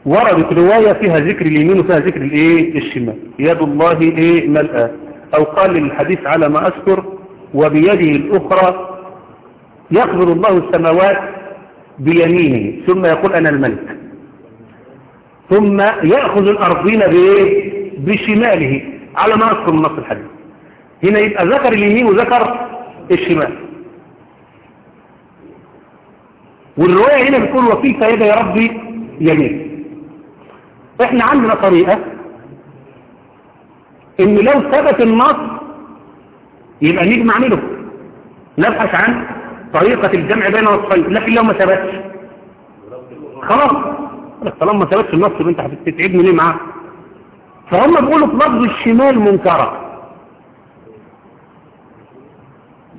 وردت رواية فيها ذكر اليمين وفيها ذكر الايه؟ الشمال. يد الله إيه؟ ملأة أو قال الحديث على ما أذكر وبيده الأخرى يقبل الله السماوات بيمينه ثم يقول أنا الملك. ثم يأخذ الأرضين بايه بشماله. على ما أذكر من نص الحديث. هنا يبقى ذكر اليمين وذكر الشمال. والرواية هنا بتقول وكيف يدي ربي يمين. إحنا عندنا طريقة إن لو ثبت النص يبقى نيجي نعمله. نبحث عن طريقة الجمع بين الوصفين لكن لو ما ثبتش. خلاص. طالما ما ثبتش النص يبقى انت هتتعبني ليه معاه فهم بيقولوا في لفظ الشمال منكرة.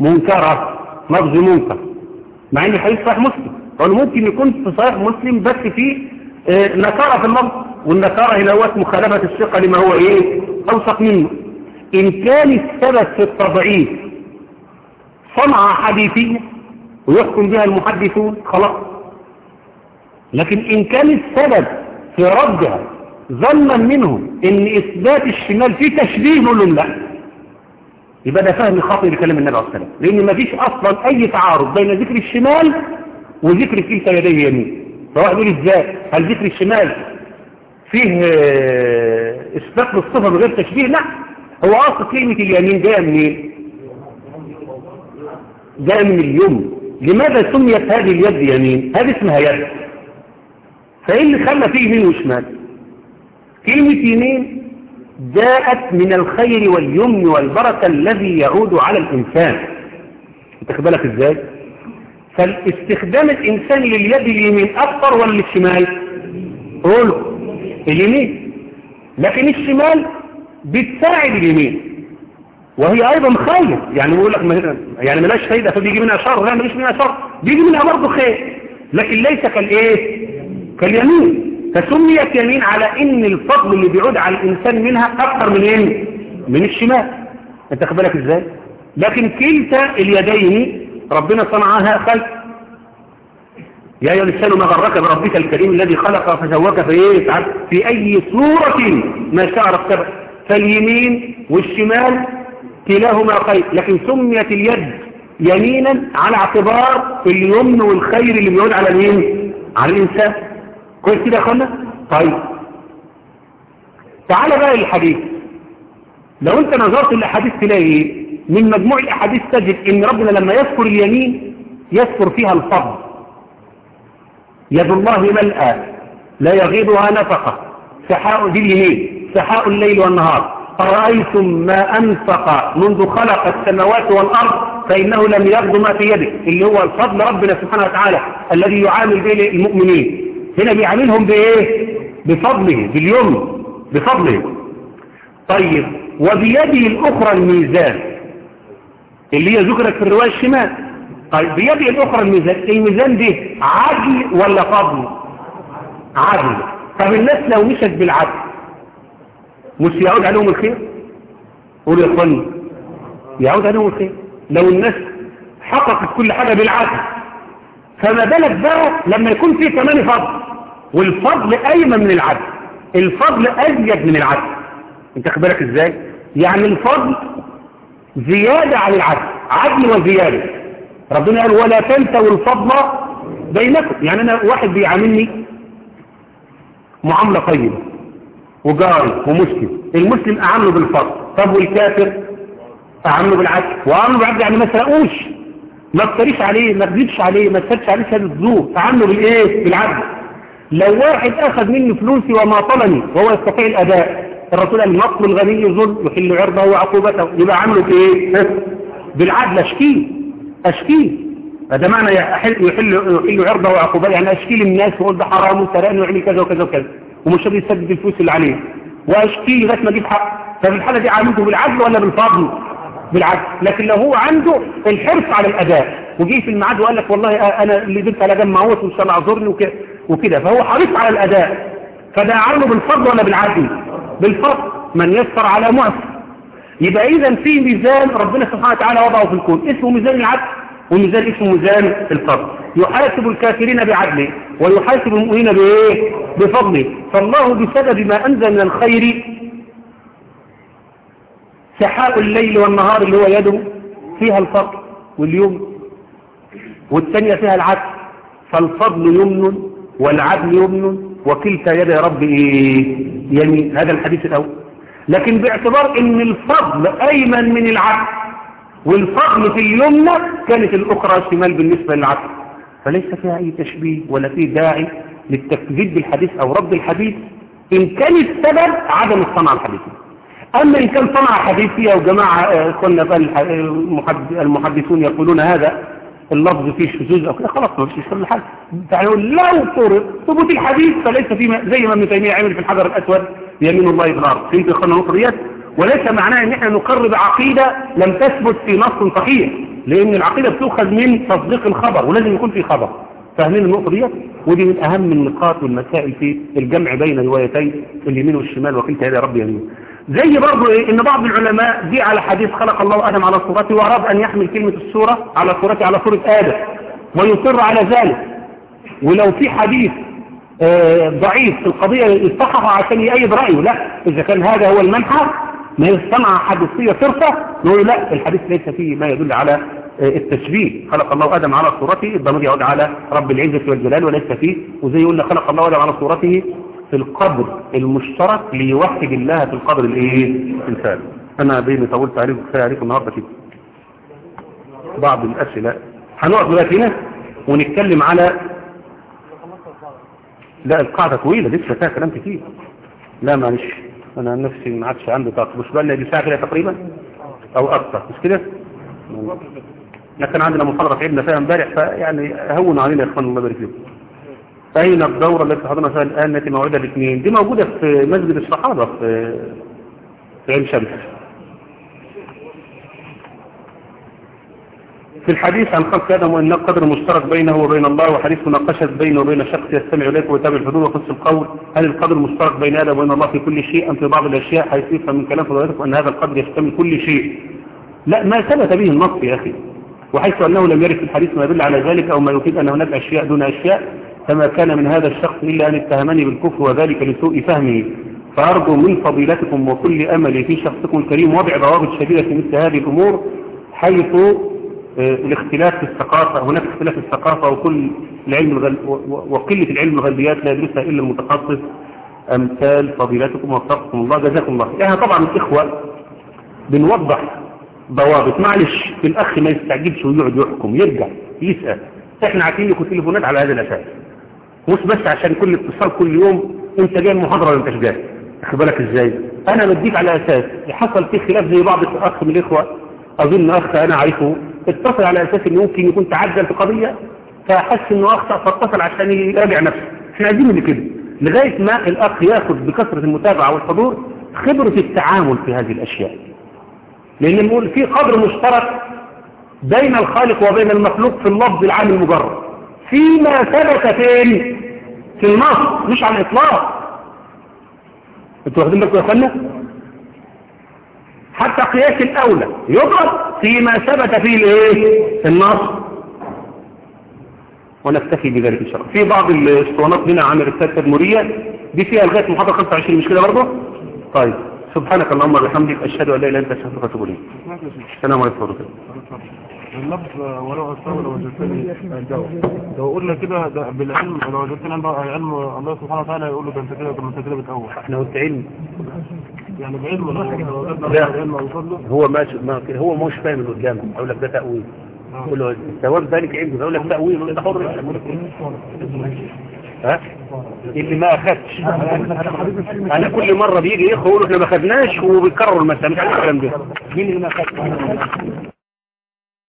منكرة لفظ منكر. مع إن الحديث صحيح مسلم. قالوا ممكن يكون في صحيح مسلم بس في آه نكارة في اللفظ. والنكارة هنا مخالفة الثقة لما هو إيه؟ اوثق منه. إن كان السبب في التضعيف صنعة حديثية ويحكم بها المحدثون خلاص. لكن إن كان السبب في ردها ظنا منهم إن إثبات الشمال فيه تشبيه نقول لهم لا. يبقى ده فهم خاطئ لكلام النبي عليه الصلاة والسلام. لأن ما فيش أصلا أي تعارض بين ذكر الشمال وذكر كلتا يديه يمين. فواحد يقول إزاي؟ هل ذكر الشمال فيه اثبات للصفة بغير تشبيه لا. هو أصل كلمه اليمين جاية منين؟ جاية من اليمن. لماذا سميت هذه اليد يمين هذه اسمها يد. فإيه اللي خلى فيه يمين وشمال؟ كلمه يمين جاءت من الخير واليمن والبركة الذي يعود على الإنسان. أنت بالك إزاي؟ فالاستخدام الانساني لليد اليمين أكثر ولا للشمال؟ قولوا اليمين. لكن الشمال بتساعد اليمين. وهي أيضا خير يعني بيقول لك يعني ملاش فايده فبيجي منها شر لا ماليش منها شر. بيجي منها برضه خير. لكن ليس كالإيه؟ كاليمين. فسميت يمين على إن الفضل اللي بيعود على الإنسان منها أكثر من إيه؟ من الشمال. أنت خد بالك إزاي؟ لكن كلتا اليدين ربنا صنعها خلق يا أيها الإنسان ما غرك بربك الكريم الذي خلق فسواك في إيه في أي صورة ما شاء ركبك فاليمين والشمال كلاهما خير لكن سميت اليد يمينا على اعتبار اليمن والخير اللي بيعود على مين؟ على الإنسان. كويس كده يا طيب. تعال بقى للحديث. لو أنت نظرت الاحاديث تلاقي من مجموع الأحاديث تجد إن ربنا لما يذكر اليمين يذكر فيها الفضل. يد الله ملأى لا يغيضها نفقة. سحاء اليمين سحاء الليل والنهار. أرأيتم ما أنفق منذ خلق السماوات والأرض فإنه لم يغض ما في يده. اللي هو الفضل ربنا سبحانه وتعالى الذي يعامل به المؤمنين هنا بيعاملهم بإيه؟ بفضله باليمن بفضله. طيب وبيده الأخرى الميزان. اللي هي ذكرت في الرواية الشمال. طيب بيده الأخرى الميزان. الميزان ده عدل ولا فضل؟ عدل. طب الناس لو مشت بالعدل مش يعود عليهم الخير؟ قولوا يا إخواني يعود عليهم الخير. لو الناس حققت كل حاجة بالعدل فما بالك بقى لما يكون فيه كمان فضل؟ والفضل أيمن من العدل. الفضل أزيد من العدل. انت خبرك إزاي؟ يعني الفضل زيادة عن العدل. عدل وزيادة. ربنا قال ولا تنسوا الفضل بينكم. يعني أنا واحد بيعاملني معاملة طيبة وجاري ومسلم. المسلم أعامله بالفضل. طب والكافر أعامله بالعدل وأعامله بالعدل يعني ما سرقوش. ما افتريش عليه ما اكذبش عليه ما تسدش عليه شهادة زور أعامله بالإيه؟ بالعدل. لو واحد أخذ مني فلوسي وما طلني وهو يستطيع الأداء الرسول قال نطل الغني ظلم يحل عرضه وعقوبته. يبقى عامله بإيه؟ بالعدل. اشكيه اشكيه هذا معنى يحل يحل يحل عرضه وعقوبته يعني أشكي للناس واقول ده حرام وسرقني ويعمل كذا وكذا وكذا. ومش راضي يسدد الفلوس اللي عليه. واشكيه لغاية ما أجيب حق. ففي الحالة دي عاملته بالعدل ولا بالفضل؟ بالعدل. لكن لو هو عنده الحرص على الأداء. وجي في الميعاد وقال لك والله أنا اللي دلت على جنب معوت الله اعذرني وكده. فهو حريص على الأداء. فده عامله بالفضل ولا بالعدل؟ بالفضل. من يسر على معسر يبقى اذا في ميزان ربنا سبحانه وتعالى وضعه في الكون. اسمه ميزان العدل وميزان اسمه ميزان الفضل. يحاسب الكافرين بعدله ويحاسب المؤمنين بإيه؟ بفضله. فالله بسبب ما أنزل من الخير سحاء الليل والنهار اللي هو يده فيها الفضل واليوم والثانية فيها العدل. فالفضل يمن والعدل يمن وكلتا يد يا رب إيه؟ يمين. هذا الحديث الأول. لكن باعتبار إن الفضل أيمن من العدل والفضل في اليمنى كانت الأخرى شمال بالنسبة للعدل. فليس فيها أي تشبيه ولا فيه داعي للتكذيب بالحديث أو رد الحديث إن كان السبب عدم الصنع الحديثي أما إن كان صنع حديثي أو جماعة اخواننا بقى المحدثون يقولون هذا اللفظ فيه شذوذ أو كده خلاص ما فيش كل حاجة يعني لو طرق ثبوت الحديث فليس فيه زي ما ابن تيمية عمل في الحجر الأسود يمين الله في الأرض فهمت يا اخوانا النقطه وليس معناه إن إحنا نقر بعقيده لم تثبت في نص صحيح لأن العقيدة بتؤخذ من تصديق الخبر ولازم يكون في خبر. فاهمين النقطة ديت؟ ودي من أهم النقاط والمسائل في الجمع بين روايتي اليمين والشمال وكلتا يا رب يمين زي برضو إيه؟ إن بعض العلماء جه على حديث خلق الله آدم على صورته وأراد أن يحمل كلمة الصورة على صورته على صورة آدم ويصر على ذلك. ولو في حديث ضعيف في القضية يصحح عشان يأيد رأيه. لا إذا كان هذا هو المنحى ما يصنع حديثية صرفة نقول لا الحديث ليس فيه ما يدل على آه التشبيه. خلق الله آدم على صورته الضمير يعود على رب العزة والجلال وليس فيه. وزي يقول خلق الله آدم على صورته في القدر المشترك ليوحد الله في القدر الإيه؟ الإنسان. أنا بيني طولت عليكم كفاية عليكم النهارده كده. بعض الأسئلة. هنقعد دلوقتي هنا ونتكلم على لا القاعدة طويلة لسه فيها كلام كتير. لا معلش أنا نفسي ما عادش عندي طاقة. مش بقى لي ساعة كده تقريبا؟ أو أكثر مش كده؟ لكن عندنا محاضرة تعبنا فيها امبارح فيعني هونوا علينا يا إخوان الله يبارك فيكم أين الدورة التي حضرنا فيها الآن التي موعدة الاثنين. دي موجودة في مسجد الصحابة في في عين شمس. في الحديث عن خلق آدم وأن قدر مشترك بينه وبين الله وحديث مناقشة بينه وبين شخص يستمع إليك ويتابع الحدود وقص القول هل القدر مشترك بين آدم وبين الله في كل شيء أم في بعض الأشياء حيث يفهم من كلام فضلاتكم أن هذا القدر يشتمل كل شيء؟ لا ما ثبت به النص يا أخي وحيث أنه لم يرد في الحديث ما يدل على ذلك أو ما يفيد أن هناك أشياء دون أشياء فما كان من هذا الشخص إلا أن اتهمني بالكفر وذلك لسوء فهمه. فأرجو من فضيلتكم وكل أملي في شخصكم الكريم وضع ضوابط شديدة في مثل هذه الأمور حيث الاختلاف في الثقافة هناك اختلاف في الثقافة وكل العلم الغل... وقلة العلم الغلبيات لا يدرسها إلا المتخصص. أمثال فضيلتكم وفقكم الله جزاكم الله يعني طبعا الإخوة بنوضح ضوابط. معلش الأخ ما يستعجلش ويقعد يحكم يرجع يسأل. إحنا عارفين لكم تليفونات على هذا الأساس. مش بس عشان كل اتصال كل يوم أنت جاي المحاضرة ولا أنت جاي؟ اخد بالك إزاي؟ أنا بديك على أساس. حصل في خلاف زي بعض الأخ من الإخوة. أظن أخ أنا عارفه. اتصل على أساس إنه ممكن يكون تعجل في قضية فحس إنه أخطأ فاتصل عشان يراجع نفسه. إحنا عايزين اللي كده. لغاية ما الأخ ياخد بكثرة المتابعة والحضور خبرة التعامل في هذه الأشياء. لأن نقول في قدر مشترك بين الخالق وبين المخلوق في اللفظ العام المجرد. فيما ثبت فين؟ في النص مش على الإطلاق. أنتوا واخدين بالكم يا اخوانا حتى قياس الأولى. يضرب فيما ثبت فيه الإيه؟ النص. ونكتفي بذلك إن شاء الله. في بعض الاسطوانات هنا عن الرساله التدمريه دي فيها لغاية محاضرة 25 مش كده برضه؟ طيب. سبحانك اللهم وبحمدك أشهد أن لا إله إلا أنت أستغفرك وأتوب إليك. السلام عليكم ورحمة الله اللفظ ولو أستوى لو وجدتني لو قلنا كده ده بالعلم لو وجدتني علم الله سبحانه وتعالى يقول له ده أنت كده ده أنت كده بتأول إحنا قلت علم يعني بعلم لا. له هو ما ما هو مش فاهم اللي قدامه أقول لك ده تأويل. أقول له ثواب ذلك عنده أقول لك تأويل. انت حر. ها؟ اللي ما اخدش أنا كل مرة بيجي يخو يقول إحنا ما خدناش وبيكرروا المسألة. مش عارف الكلام ده. مين اللي ما اخدش